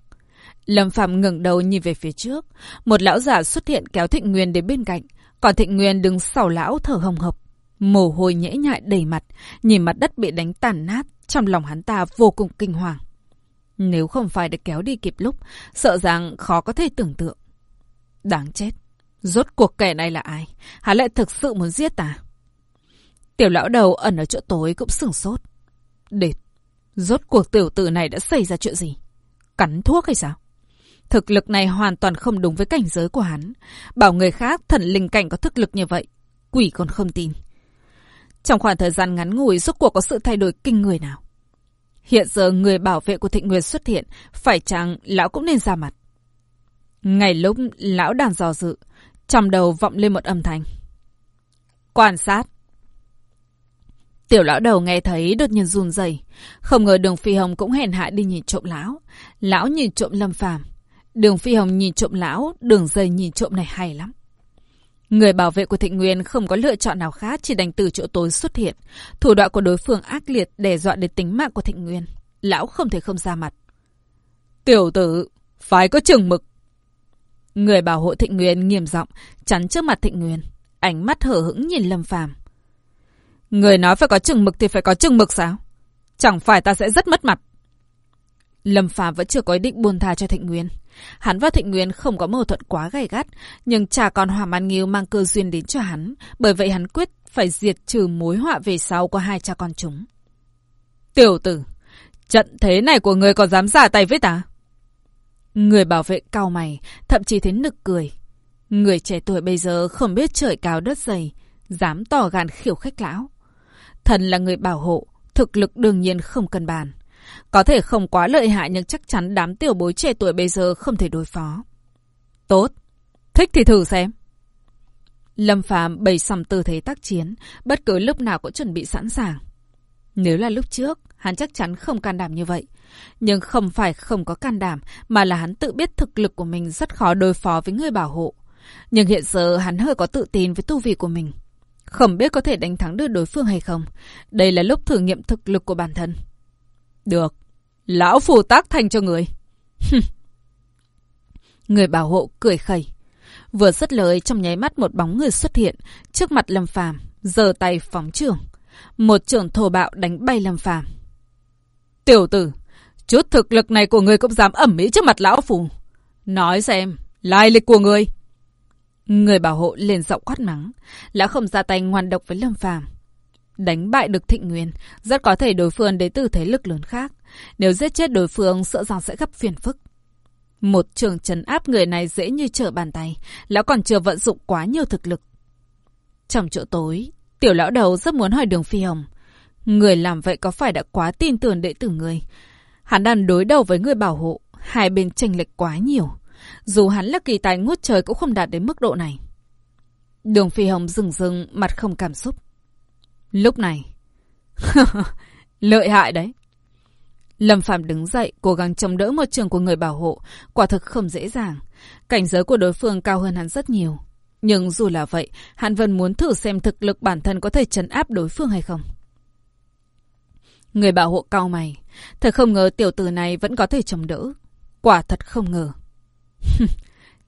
Lâm Phàm ngẩng đầu nhìn về phía trước, một lão giả xuất hiện kéo Thịnh Nguyên đến bên cạnh, còn Thịnh Nguyên đứng sau lão thở hồng hộc, mồ hôi nhễ nhại đầy mặt, nhìn mặt đất bị đánh tàn nát, trong lòng hắn ta vô cùng kinh hoàng. Nếu không phải được kéo đi kịp lúc, sợ rằng khó có thể tưởng tượng. Đáng chết. Rốt cuộc kẻ này là ai? Hắn lại thực sự muốn giết ta? Tiểu lão đầu ẩn ở chỗ tối cũng sửng sốt. Đệt, rốt cuộc tiểu tử này đã xảy ra chuyện gì? Cắn thuốc hay sao? Thực lực này hoàn toàn không đúng với cảnh giới của hắn. Bảo người khác thần linh cảnh có thực lực như vậy, quỷ còn không tin. Trong khoảng thời gian ngắn ngủi, rốt cuộc có sự thay đổi kinh người nào? Hiện giờ người bảo vệ của Thịnh Nguyệt xuất hiện, phải chăng lão cũng nên ra mặt? Ngày lúc lão đang dò dự, trong đầu vọng lên một âm thanh. Quan sát. Tiểu lão đầu nghe thấy đột nhiên run rẩy, không ngờ Đường Phi Hồng cũng hèn hạ đi nhìn trộm lão. Lão nhìn trộm Lâm Phàm, Đường Phi Hồng nhìn trộm lão, Đường Dây nhìn trộm này hay lắm. Người bảo vệ của Thịnh Nguyên không có lựa chọn nào khác chỉ đành từ chỗ tối xuất hiện. Thủ đoạn của đối phương ác liệt đe dọa đến tính mạng của Thịnh Nguyên. Lão không thể không ra mặt. Tiểu tử, phải có chừng mực. Người bảo hộ Thịnh Nguyên nghiêm giọng chắn trước mặt Thịnh Nguyên. Ánh mắt hở hững nhìn Lâm Phàm. Người nói phải có chừng mực thì phải có chừng mực sao? Chẳng phải ta sẽ rất mất mặt. Lâm Phàm vẫn chưa có ý định buông tha cho Thịnh Nguyên. Hắn và Thịnh Nguyên không có mâu thuẫn quá gay gắt, nhưng chả còn Hòa Man Nghiêu mang cơ duyên đến cho hắn, bởi vậy hắn quyết phải diệt trừ mối họa về sau của hai cha con chúng. Tiểu tử, trận thế này của người còn dám giả tay với ta? Người bảo vệ cao mày, thậm chí thấy nực cười. Người trẻ tuổi bây giờ không biết trời cao đất dày, dám tỏ gàn khiêu khích lão. Thần là người bảo hộ, thực lực đương nhiên không cần bàn. Có thể không quá lợi hại nhưng chắc chắn đám tiểu bối trẻ tuổi bây giờ không thể đối phó. Tốt. Thích thì thử xem. Lâm Phàm bày xong tư thế tác chiến, bất cứ lúc nào cũng chuẩn bị sẵn sàng. Nếu là lúc trước, hắn chắc chắn không can đảm như vậy. Nhưng không phải không có can đảm, mà là hắn tự biết thực lực của mình rất khó đối phó với người bảo hộ. Nhưng hiện giờ hắn hơi có tự tin với tu vị của mình. Không biết có thể đánh thắng được đối phương hay không. Đây là lúc thử nghiệm thực lực của bản thân. Được. Lão phù tác thành cho người. người bảo hộ cười khẩy. Vừa dứt lời trong nháy mắt một bóng người xuất hiện trước mặt Lâm Phàm, giơ tay phóng trường. Một trường thổ bạo đánh bay Lâm Phàm. Tiểu tử, chút thực lực này của người cũng dám ẩm mỹ trước mặt lão phù. Nói xem, lai lịch của người. Người bảo hộ lên giọng quát mắng, lão không ra tay ngoan độc với Lâm Phàm. Đánh bại được Thịnh Nguyên, rất có thể đối phương đến từ thế lực lớn khác. Nếu giết chết đối phương, sợ rằng sẽ gặp phiền phức. Một trường trấn áp người này dễ như trở bàn tay, lão còn chưa vận dụng quá nhiều thực lực. Trong chỗ tối, tiểu lão đầu rất muốn hỏi đường phi hồng. Người làm vậy có phải đã quá tin tưởng đệ tử người? Hắn đang đối đầu với người bảo hộ, hai bên tranh lệch quá nhiều. Dù hắn là kỳ tài ngút trời cũng không đạt đến mức độ này. Đường phi hồng rừng rừng, mặt không cảm xúc. Lúc này, *laughs* lợi hại đấy. Lâm Phạm đứng dậy, cố gắng chống đỡ một trường của người bảo hộ, quả thực không dễ dàng. Cảnh giới của đối phương cao hơn hắn rất nhiều. Nhưng dù là vậy, hắn vẫn muốn thử xem thực lực bản thân có thể chấn áp đối phương hay không. Người bảo hộ cao mày, thật không ngờ tiểu tử này vẫn có thể chống đỡ. Quả thật không ngờ. *laughs*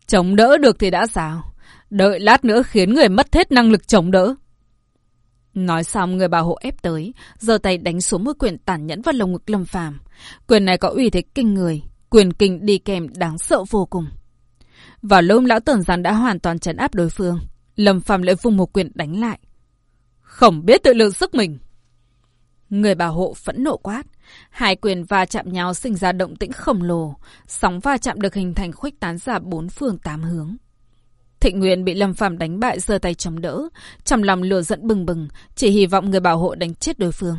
chống đỡ được thì đã sao? Đợi lát nữa khiến người mất hết năng lực chống đỡ. Nói xong người bảo hộ ép tới, giơ tay đánh xuống một quyền tàn nhẫn vào lồng ngực Lâm Phàm. Quyền này có uy thế kinh người, quyền kinh đi kèm đáng sợ vô cùng. Vào lúc lão tưởng rằng đã hoàn toàn chấn áp đối phương, Lâm Phàm lại vung một quyền đánh lại. Không biết tự lượng sức mình. Người bảo hộ phẫn nộ quát. Hai quyền va chạm nhau sinh ra động tĩnh khổng lồ. Sóng va chạm được hình thành khuếch tán ra bốn phương tám hướng. Thịnh Nguyên bị Lâm Phàm đánh bại giơ tay chống đỡ, trong lòng lửa giận bừng bừng, chỉ hy vọng người bảo hộ đánh chết đối phương.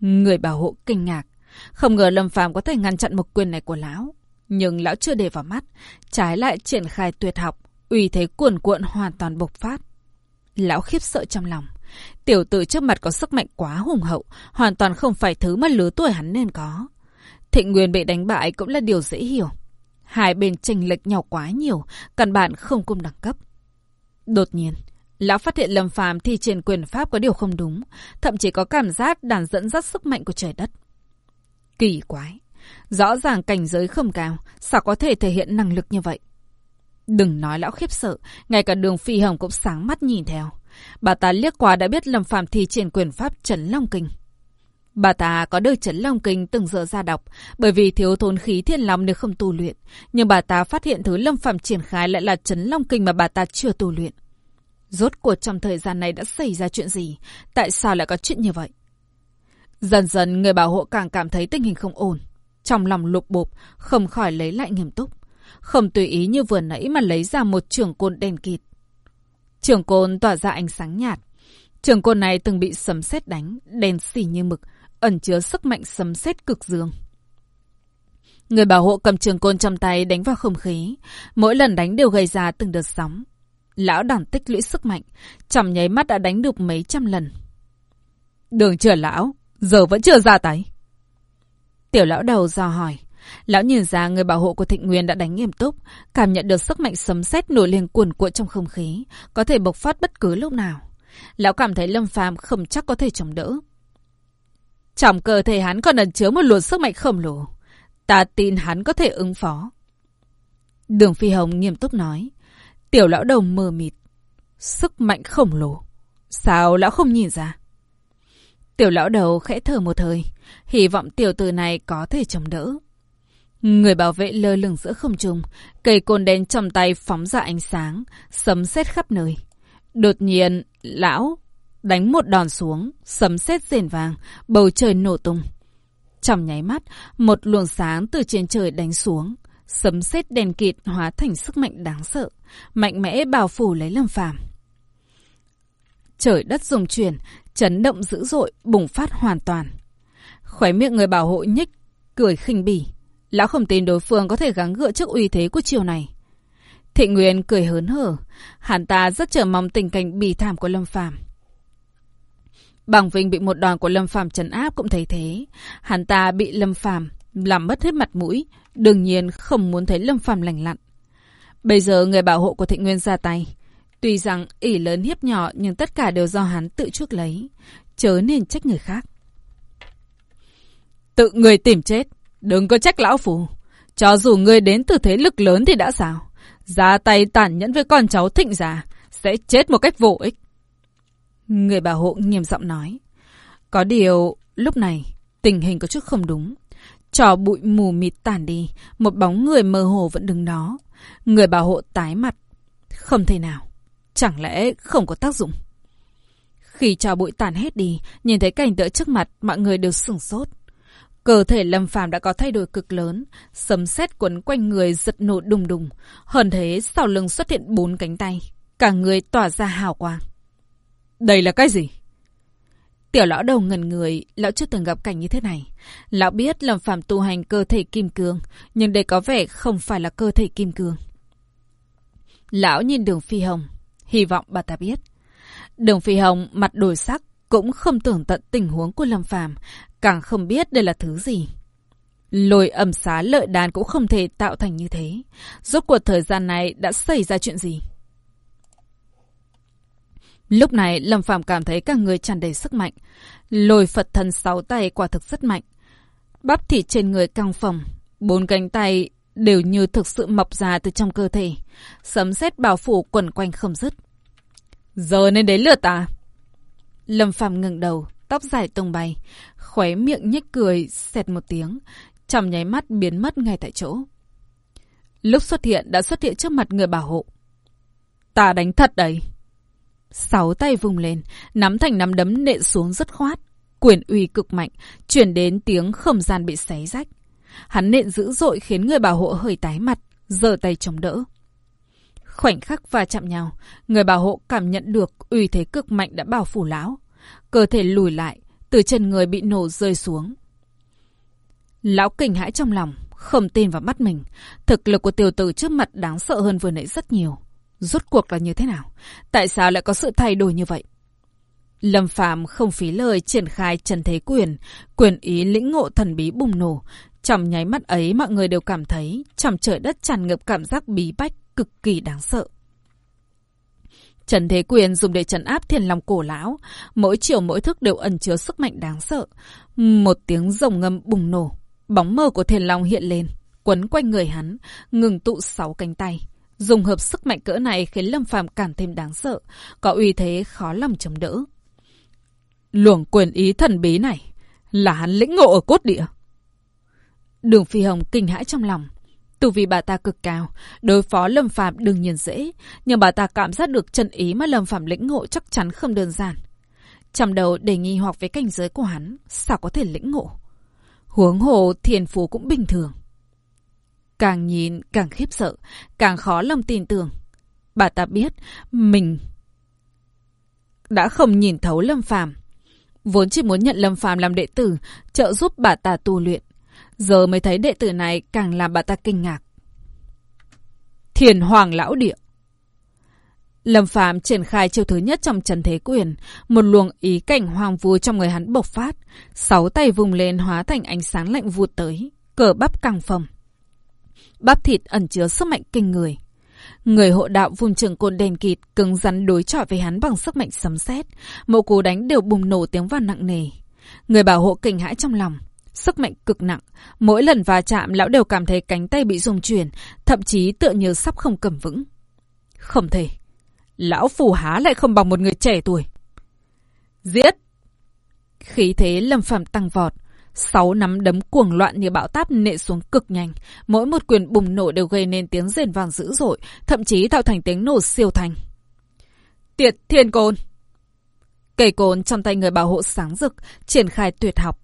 Người bảo hộ kinh ngạc, không ngờ Lâm Phàm có thể ngăn chặn một quyền này của lão, nhưng lão chưa để vào mắt, trái lại triển khai tuyệt học, uy thế cuồn cuộn hoàn toàn bộc phát. Lão khiếp sợ trong lòng, tiểu tử trước mặt có sức mạnh quá hùng hậu, hoàn toàn không phải thứ mà lứa tuổi hắn nên có. Thịnh Nguyên bị đánh bại cũng là điều dễ hiểu. Hai bên chênh lệch nhau quá nhiều, căn bản không cùng đẳng cấp. Đột nhiên, lão phát hiện Lâm Phàm thi triển quyền pháp có điều không đúng, thậm chí có cảm giác đàn dẫn dắt sức mạnh của trời đất. Kỳ quái, rõ ràng cảnh giới không cao, sao có thể thể hiện năng lực như vậy? Đừng nói lão khiếp sợ, ngay cả đường phi hồng cũng sáng mắt nhìn theo. Bà ta liếc qua đã biết Lâm Phàm thi triển quyền pháp Trấn Long Kinh. Bà ta có được chấn long kinh từng giờ ra đọc, bởi vì thiếu thốn khí thiên long nếu không tu luyện. Nhưng bà ta phát hiện thứ lâm phẩm triển khai lại là chấn long kinh mà bà ta chưa tu luyện. Rốt cuộc trong thời gian này đã xảy ra chuyện gì? Tại sao lại có chuyện như vậy? Dần dần người bảo hộ càng cảm thấy tình hình không ổn. Trong lòng lục bộp, không khỏi lấy lại nghiêm túc. Không tùy ý như vừa nãy mà lấy ra một trường côn đèn kịt. Trường côn tỏa ra ánh sáng nhạt. Trường côn này từng bị sấm sét đánh, đèn xỉ như mực, ẩn chứa sức mạnh sấm sét cực dương. Người bảo hộ cầm trường côn trong tay đánh vào không khí. Mỗi lần đánh đều gây ra từng đợt sóng. Lão đàn tích lũy sức mạnh, chầm nháy mắt đã đánh được mấy trăm lần. Đường trưởng lão, giờ vẫn chưa ra tay. Tiểu lão đầu dò hỏi. Lão nhìn ra người bảo hộ của Thịnh Nguyên đã đánh nghiêm túc, cảm nhận được sức mạnh sấm sét nổi lên cuồn cuộn trong không khí, có thể bộc phát bất cứ lúc nào. Lão cảm thấy Lâm Phàm không chắc có thể chống đỡ. Trong cơ thể hắn còn ẩn chứa một luồng sức mạnh khổng lồ. Ta tin hắn có thể ứng phó. Đường Phi Hồng nghiêm túc nói. Tiểu lão đầu mờ mịt. Sức mạnh khổng lồ. Sao lão không nhìn ra? Tiểu lão đầu khẽ thở một hơi, Hy vọng tiểu tử này có thể chống đỡ. Người bảo vệ lơ lửng giữa không trung. Cây côn đen trong tay phóng ra ánh sáng. Sấm sét khắp nơi. Đột nhiên, lão đánh một đòn xuống. Sấm sét rền vàng. Bầu trời nổ tung. Trong nháy mắt, một luồng sáng từ trên trời đánh xuống. Sấm sét đèn kịt hóa thành sức mạnh đáng sợ, mạnh mẽ bao phủ lấy Lâm Phàm. Trời đất rung chuyển, chấn động dữ dội, bùng phát hoàn toàn. Khóe miệng người bảo hộ nhích, cười khinh bỉ. Lão không tin đối phương có thể gắng gượng trước uy thế của chiều này. Thị Nguyên cười hớn hở, hắn ta rất chờ mong tình cảnh bì thảm của Lâm Phàm. Bằng Vinh bị một đòn của Lâm Phàm trấn áp cũng thấy thế. Hắn ta bị Lâm Phàm làm mất hết mặt mũi, đương nhiên không muốn thấy Lâm Phàm lành lặn. Bây giờ người bảo hộ của Thịnh Nguyên ra tay. Tuy rằng ỷ lớn hiếp nhỏ nhưng tất cả đều do hắn tự chuốc lấy. Chớ nên trách người khác. Tự người tìm chết. Đừng có trách lão phù. Cho dù người đến từ thế lực lớn thì đã sao. Ra tay tàn nhẫn với con cháu thịnh già. Sẽ chết một cách vô ích. Người bảo hộ nghiêm giọng nói. Có điều, lúc này, tình hình có chút không đúng. Trò bụi mù mịt tàn đi, một bóng người mơ hồ vẫn đứng đó. Người bảo hộ tái mặt. Không thể nào. Chẳng lẽ không có tác dụng? Khi trò bụi tàn hết đi, nhìn thấy cảnh tượng trước mặt, mọi người đều sửng sốt. Cơ thể Lâm Phàm đã có thay đổi cực lớn, sấm sét quấn quanh người giật nổ đùng đùng, hơn thế sau lưng xuất hiện bốn cánh tay, cả người tỏa ra hào quang. Đây là cái gì? Tiểu lão đầu ngần người, lão chưa từng gặp cảnh như thế này. Lão biết Lâm Phàm tu hành cơ thể kim cương, nhưng đây có vẻ không phải là cơ thể kim cương. Lão nhìn đường phi hồng, hy vọng bà ta biết. Đường phi hồng mặt đổi sắc, cũng không tưởng tận tình huống của Lâm Phàm, càng không biết đây là thứ gì. Lôi ẩm xá lợi đàn cũng không thể tạo thành như thế. Rốt cuộc thời gian này đã xảy ra chuyện gì? Lúc này Lâm Phàm cảm thấy cả người tràn đầy sức mạnh. Lôi Phật thần sáu tay quả thực rất mạnh. Bắp thịt trên người căng phồng, bốn cánh tay đều như thực sự mọc ra từ trong cơ thể. Sấm sét bảo phủ quần quanh không dứt. Giờ nên đến lượt ta. Lâm Phàm ngừng đầu, tóc dài tung bay, khóe miệng nhếch cười, xẹt một tiếng, trong nháy mắt biến mất ngay tại chỗ. Lúc xuất hiện đã xuất hiện trước mặt người bảo hộ. Ta đánh thật đấy. Sáu tay vùng lên, nắm thành nắm đấm nện xuống rất khoát. Quyền uy cực mạnh, chuyển đến tiếng không gian bị xé rách. Hắn nện dữ dội khiến người bảo hộ hơi tái mặt, giơ tay chống đỡ. Khoảnh khắc va chạm nhau, người bảo hộ cảm nhận được uy thế cực mạnh đã bao phủ lão. Cơ thể lùi lại, từ chân người bị nổ rơi xuống. Lão kinh hãi trong lòng, không tin vào mắt mình. Thực lực của tiểu tử trước mặt đáng sợ hơn vừa nãy rất nhiều. Rốt cuộc là như thế nào? Tại sao lại có sự thay đổi như vậy? Lâm Phạm không phí lời triển khai Trần Thế Quyền, quyền ý lĩnh ngộ thần bí bùng nổ. Trong nháy mắt ấy mọi người đều cảm thấy trong trời đất tràn ngập cảm giác bí bách cực kỳ đáng sợ. Trần Thế Quyền dùng để trấn áp thiền lòng cổ lão, mỗi chiều mỗi thức đều ẩn chứa sức mạnh đáng sợ. Một tiếng rồng ngâm bùng nổ, bóng mơ của thiền lòng hiện lên, quấn quanh người hắn, ngừng tụ sáu cánh tay. Dùng hợp sức mạnh cỡ này khiến Lâm Phàm càng thêm đáng sợ, có uy thế khó lòng chống đỡ. Luồng quyền ý thần bí này là hắn lĩnh ngộ ở cốt địa. Đường Phi Hồng kinh hãi trong lòng. Tu vì bà ta cực cao, đối phó Lâm Phàm đương nhiên dễ, nhưng bà ta cảm giác được chân ý mà Lâm Phàm lĩnh ngộ chắc chắn không đơn giản. Trong đầu để nghi hoặc với cảnh giới của hắn, sao có thể lĩnh ngộ? Huống hồ thiền phú cũng bình thường. Càng nhìn càng khiếp sợ, càng khó lòng tin tưởng. Bà ta biết mình đã không nhìn thấu Lâm Phàm, vốn chỉ muốn nhận Lâm Phàm làm đệ tử, trợ giúp bà ta tu luyện. Giờ mới thấy đệ tử này càng làm bà ta kinh ngạc. Thiền Hoàng Lão Địa Lâm Phàm triển khai chiêu thứ nhất trong trần thế quyền, một luồng ý cảnh hoàng vu trong người hắn bộc phát, sáu tay vùng lên hóa thành ánh sáng lạnh vụt tới, cờ bắp căng phồng. Bắp thịt ẩn chứa sức mạnh kinh người. Người hộ đạo vùng trường côn đèn kịt cứng rắn đối chọi với hắn bằng sức mạnh sấm sét, mỗi cú đánh đều bùng nổ tiếng vang nặng nề. Người bảo hộ kinh hãi trong lòng, sức mạnh cực nặng, mỗi lần va chạm lão đều cảm thấy cánh tay bị rung chuyển, thậm chí tựa như sắp không cầm vững. Không thể, lão phù há lại không bằng một người trẻ tuổi. Giết! Khí thế lâm phàm tăng vọt, Sáu nắm đấm cuồng loạn như bão táp nệ xuống cực nhanh. Mỗi một quyền bùng nổ đều gây nên tiếng rền vang dữ dội, thậm chí tạo thành tiếng nổ siêu thành. Tiệt thiên côn! Cây côn trong tay người bảo hộ sáng rực, triển khai tuyệt học.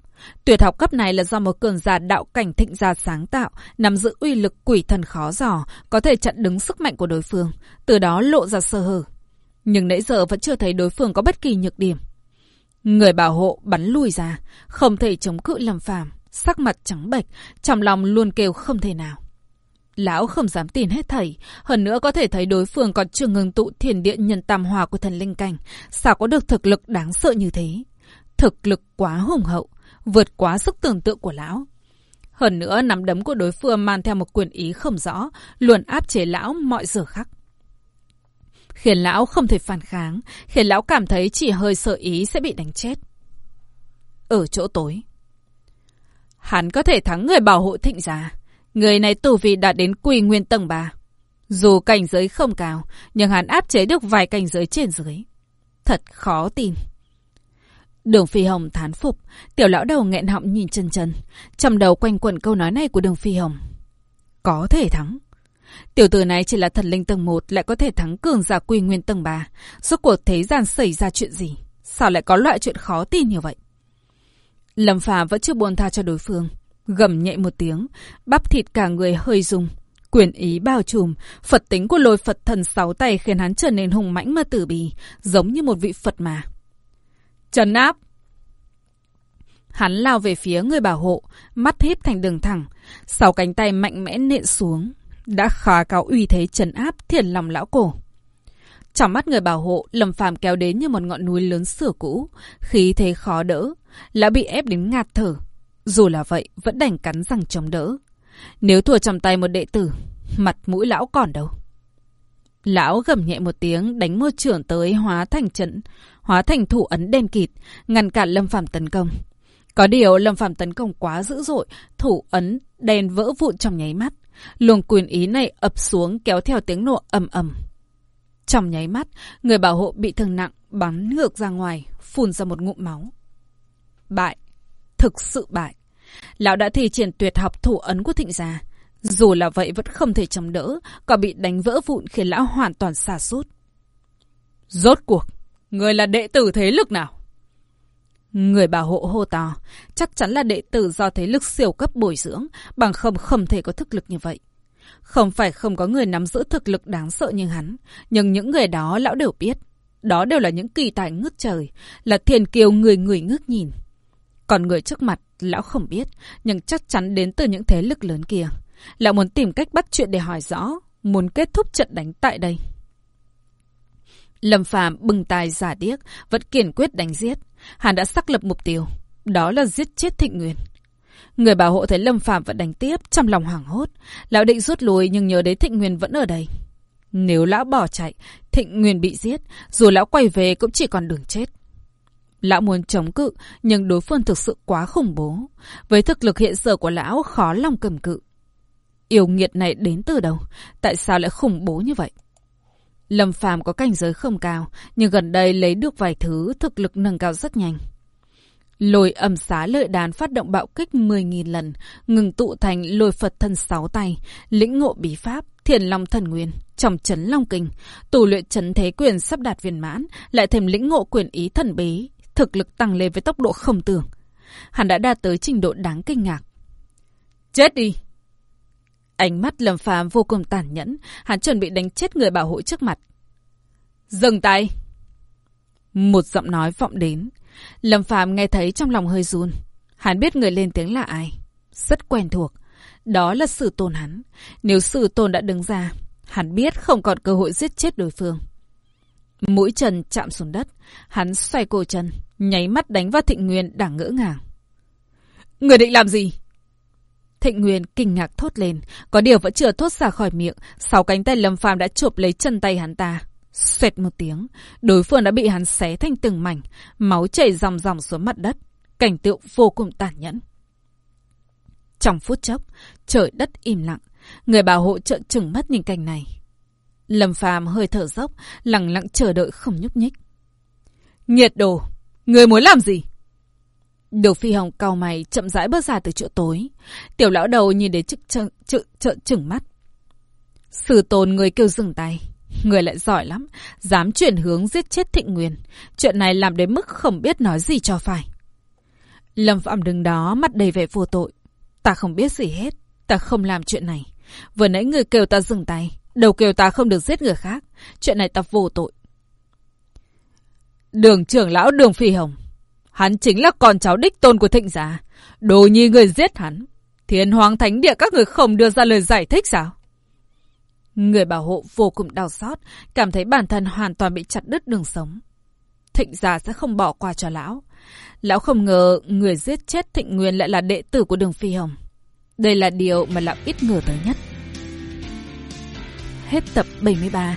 Tuyệt học cấp này là do một cường giả đạo cảnh thịnh gia sáng tạo, nắm giữ uy lực quỷ thần khó giỏ, có thể chặn đứng sức mạnh của đối phương, từ đó lộ ra sơ hở. Nhưng nãy giờ vẫn chưa thấy đối phương có bất kỳ nhược điểm. Người bảo hộ bắn lùi ra, không thể chống cự Lâm Phàm, sắc mặt trắng bệch, trong lòng luôn kêu không thể nào. Lão không dám tin hết thảy, hơn nữa có thể thấy đối phương còn chưa ngừng tụ thiền điện nhân tam hòa của thần linh cảnh, sao có được thực lực đáng sợ như thế. Thực lực quá hùng hậu, vượt quá sức tưởng tượng của lão. Hơn nữa, nắm đấm của đối phương mang theo một quyền ý không rõ, luôn áp chế lão mọi giờ khắc khiến lão không thể phản kháng, khiến lão cảm thấy chỉ hơi sợ ý sẽ bị đánh chết. Ở chỗ tối, hắn có thể thắng người bảo hộ thịnh gia. Người này tù vị đạt đến quỳ nguyên tầng 3. Dù cảnh giới không cao, nhưng hắn áp chế được vài cảnh giới trên dưới. Thật khó tin. Đường Phi Hồng thán phục, tiểu lão đầu nghẹn họng nhìn chân chân. Trong đầu quanh quẩn câu nói này của đường Phi Hồng. Có thể thắng. Tiểu tử này chỉ là thần linh tầng 1 lại có thể thắng cường giả quy nguyên tầng 3. Suốt cuộc thế gian xảy ra chuyện gì? Sao lại có loại chuyện khó tin như vậy? Lâm phà vẫn chưa buồn tha cho đối phương. Gầm nhẹ một tiếng, bắp thịt cả người hơi rung. Quyền ý bao trùm, Phật tính của lôi Phật thần sáu tay khiến hắn trở nên hùng mãnh mà tử bì, giống như một vị Phật mà. Trần áp! Hắn lao về phía người bảo hộ, mắt híp thành đường thẳng, sáu cánh tay mạnh mẽ nện xuống, đã khá cao uy thế trấn áp thiền lòng lão cổ. Trong mắt người bảo hộ, Lâm Phàm kéo đến như một ngọn núi lớn sửa cũ, khí thế khó đỡ, lão bị ép đến ngạt thở. Dù là vậy, vẫn đành cắn răng chống đỡ. Nếu thua trong tay một đệ tử, mặt mũi lão còn đâu. Lão gầm nhẹ một tiếng, đánh mưa trưởng tới hóa thành trận, hóa thành thủ ấn đen kịt, ngăn cản Lâm Phàm tấn công. Có điều Lâm Phàm tấn công quá dữ dội, thủ ấn đen vỡ vụn trong nháy mắt. Luồng quyền ý này ập xuống kéo theo tiếng nổ ầm ầm. Trong nháy mắt, người bảo hộ bị thương nặng bắn ngược ra ngoài, phun ra một ngụm máu. Bại. Thực sự bại. Lão đã thi triển tuyệt học thủ ấn của thịnh gia. Dù là vậy vẫn không thể chống đỡ, còn bị đánh vỡ vụn khiến lão hoàn toàn xa sút Rốt cuộc, người là đệ tử thế lực nào? Người bảo hộ hô to, chắc chắn là đệ tử do thế lực siêu cấp bồi dưỡng, bằng không không thể có thực lực như vậy. Không phải không có người nắm giữ thực lực đáng sợ như hắn, nhưng những người đó lão đều biết. Đó đều là những kỳ tài ngước trời, là thiền kiều người người ngước nhìn. Còn người trước mặt, lão không biết, nhưng chắc chắn đến từ những thế lực lớn kia. Lão muốn tìm cách bắt chuyện để hỏi rõ, muốn kết thúc trận đánh tại đây. Lâm Phàm bừng tài giả điếc, vẫn kiên quyết đánh giết. Hắn đã xác lập mục tiêu, đó là giết chết Thịnh Nguyên. Người bảo hộ thấy Lâm phạm vẫn đánh tiếp, trong lòng hoảng hốt. Lão định rút lui nhưng nhớ đến Thịnh Nguyên vẫn ở đây. Nếu lão bỏ chạy, Thịnh Nguyên bị giết, dù lão quay về cũng chỉ còn đường chết. Lão muốn chống cự, nhưng đối phương thực sự quá khủng bố. Với thực lực hiện giờ của lão, khó lòng cầm cự. Yêu nghiệt này đến từ đâu? Tại sao lại khủng bố như vậy? Lâm Phàm có cảnh giới không cao, nhưng gần đây lấy được vài thứ thực lực nâng cao rất nhanh. Lôi Âm xá lợi đàn phát động bạo kích 10.000 lần, ngừng tụ thành lôi Phật thân sáu tay, lĩnh ngộ bí pháp, thiền long thần nguyên, trọng chấn long kinh, tù luyện chấn thế quyền sắp đạt viên mãn, lại thêm lĩnh ngộ quyền ý thần bí, thực lực tăng lên với tốc độ không tưởng. Hắn đã đạt tới trình độ đáng kinh ngạc. Chết đi! Ánh mắt Lâm Phàm vô cùng tàn nhẫn, hắn chuẩn bị đánh chết người bảo hộ trước mặt. Dừng tay! Một giọng nói vọng đến. Lâm Phàm nghe thấy trong lòng hơi run. Hắn biết người lên tiếng là ai. Rất quen thuộc. Đó là sự tôn hắn. Nếu sự tôn đã đứng ra, hắn biết không còn cơ hội giết chết đối phương. Mũi chân chạm xuống đất, hắn xoay cổ chân, nháy mắt đánh vào Thịnh Nguyên đang ngỡ ngàng. Người định làm gì? Thịnh Nguyên kinh ngạc thốt lên, có điều vẫn chưa thốt ra khỏi miệng, sáu cánh tay Lâm Phàm đã chụp lấy chân tay hắn ta. Xoẹt một tiếng, đối phương đã bị hắn xé thành từng mảnh, máu chảy ròng ròng xuống mặt đất, cảnh tượng vô cùng tàn nhẫn. Trong phút chốc, trời đất im lặng, người bảo hộ trợn trừng mắt nhìn cảnh này. Lâm Phàm hơi thở dốc, lặng lặng chờ đợi không nhúc nhích. Nghiệt đồ, người muốn làm gì? Điều phi hồng cao mày chậm rãi bước ra từ chỗ tối. Tiểu lão đầu nhìn đến chức trợn trợn trừng mắt. Sử tồn người kêu dừng tay. Người lại giỏi lắm, dám chuyển hướng giết chết thịnh nguyên. Chuyện này làm đến mức không biết nói gì cho phải. Lâm Phạm đứng đó mắt đầy vẻ vô tội. Ta không biết gì hết, ta không làm chuyện này. Vừa nãy người kêu ta dừng tay, đầu kêu ta không được giết người khác. Chuyện này ta vô tội. Đường trưởng lão Đường Phi Hồng. Hắn chính là con cháu đích tôn của thịnh giả. Đồ nhi người giết hắn. Thiên hoàng thánh địa các người không đưa ra lời giải thích sao? Người bảo hộ vô cùng đau xót, cảm thấy bản thân hoàn toàn bị chặt đứt đường sống. Thịnh gia sẽ không bỏ qua cho lão. Lão không ngờ người giết chết Thịnh Nguyên lại là đệ tử của đường Phi Hồng. Đây là điều mà lão ít ngờ tới nhất. Hết tập 73.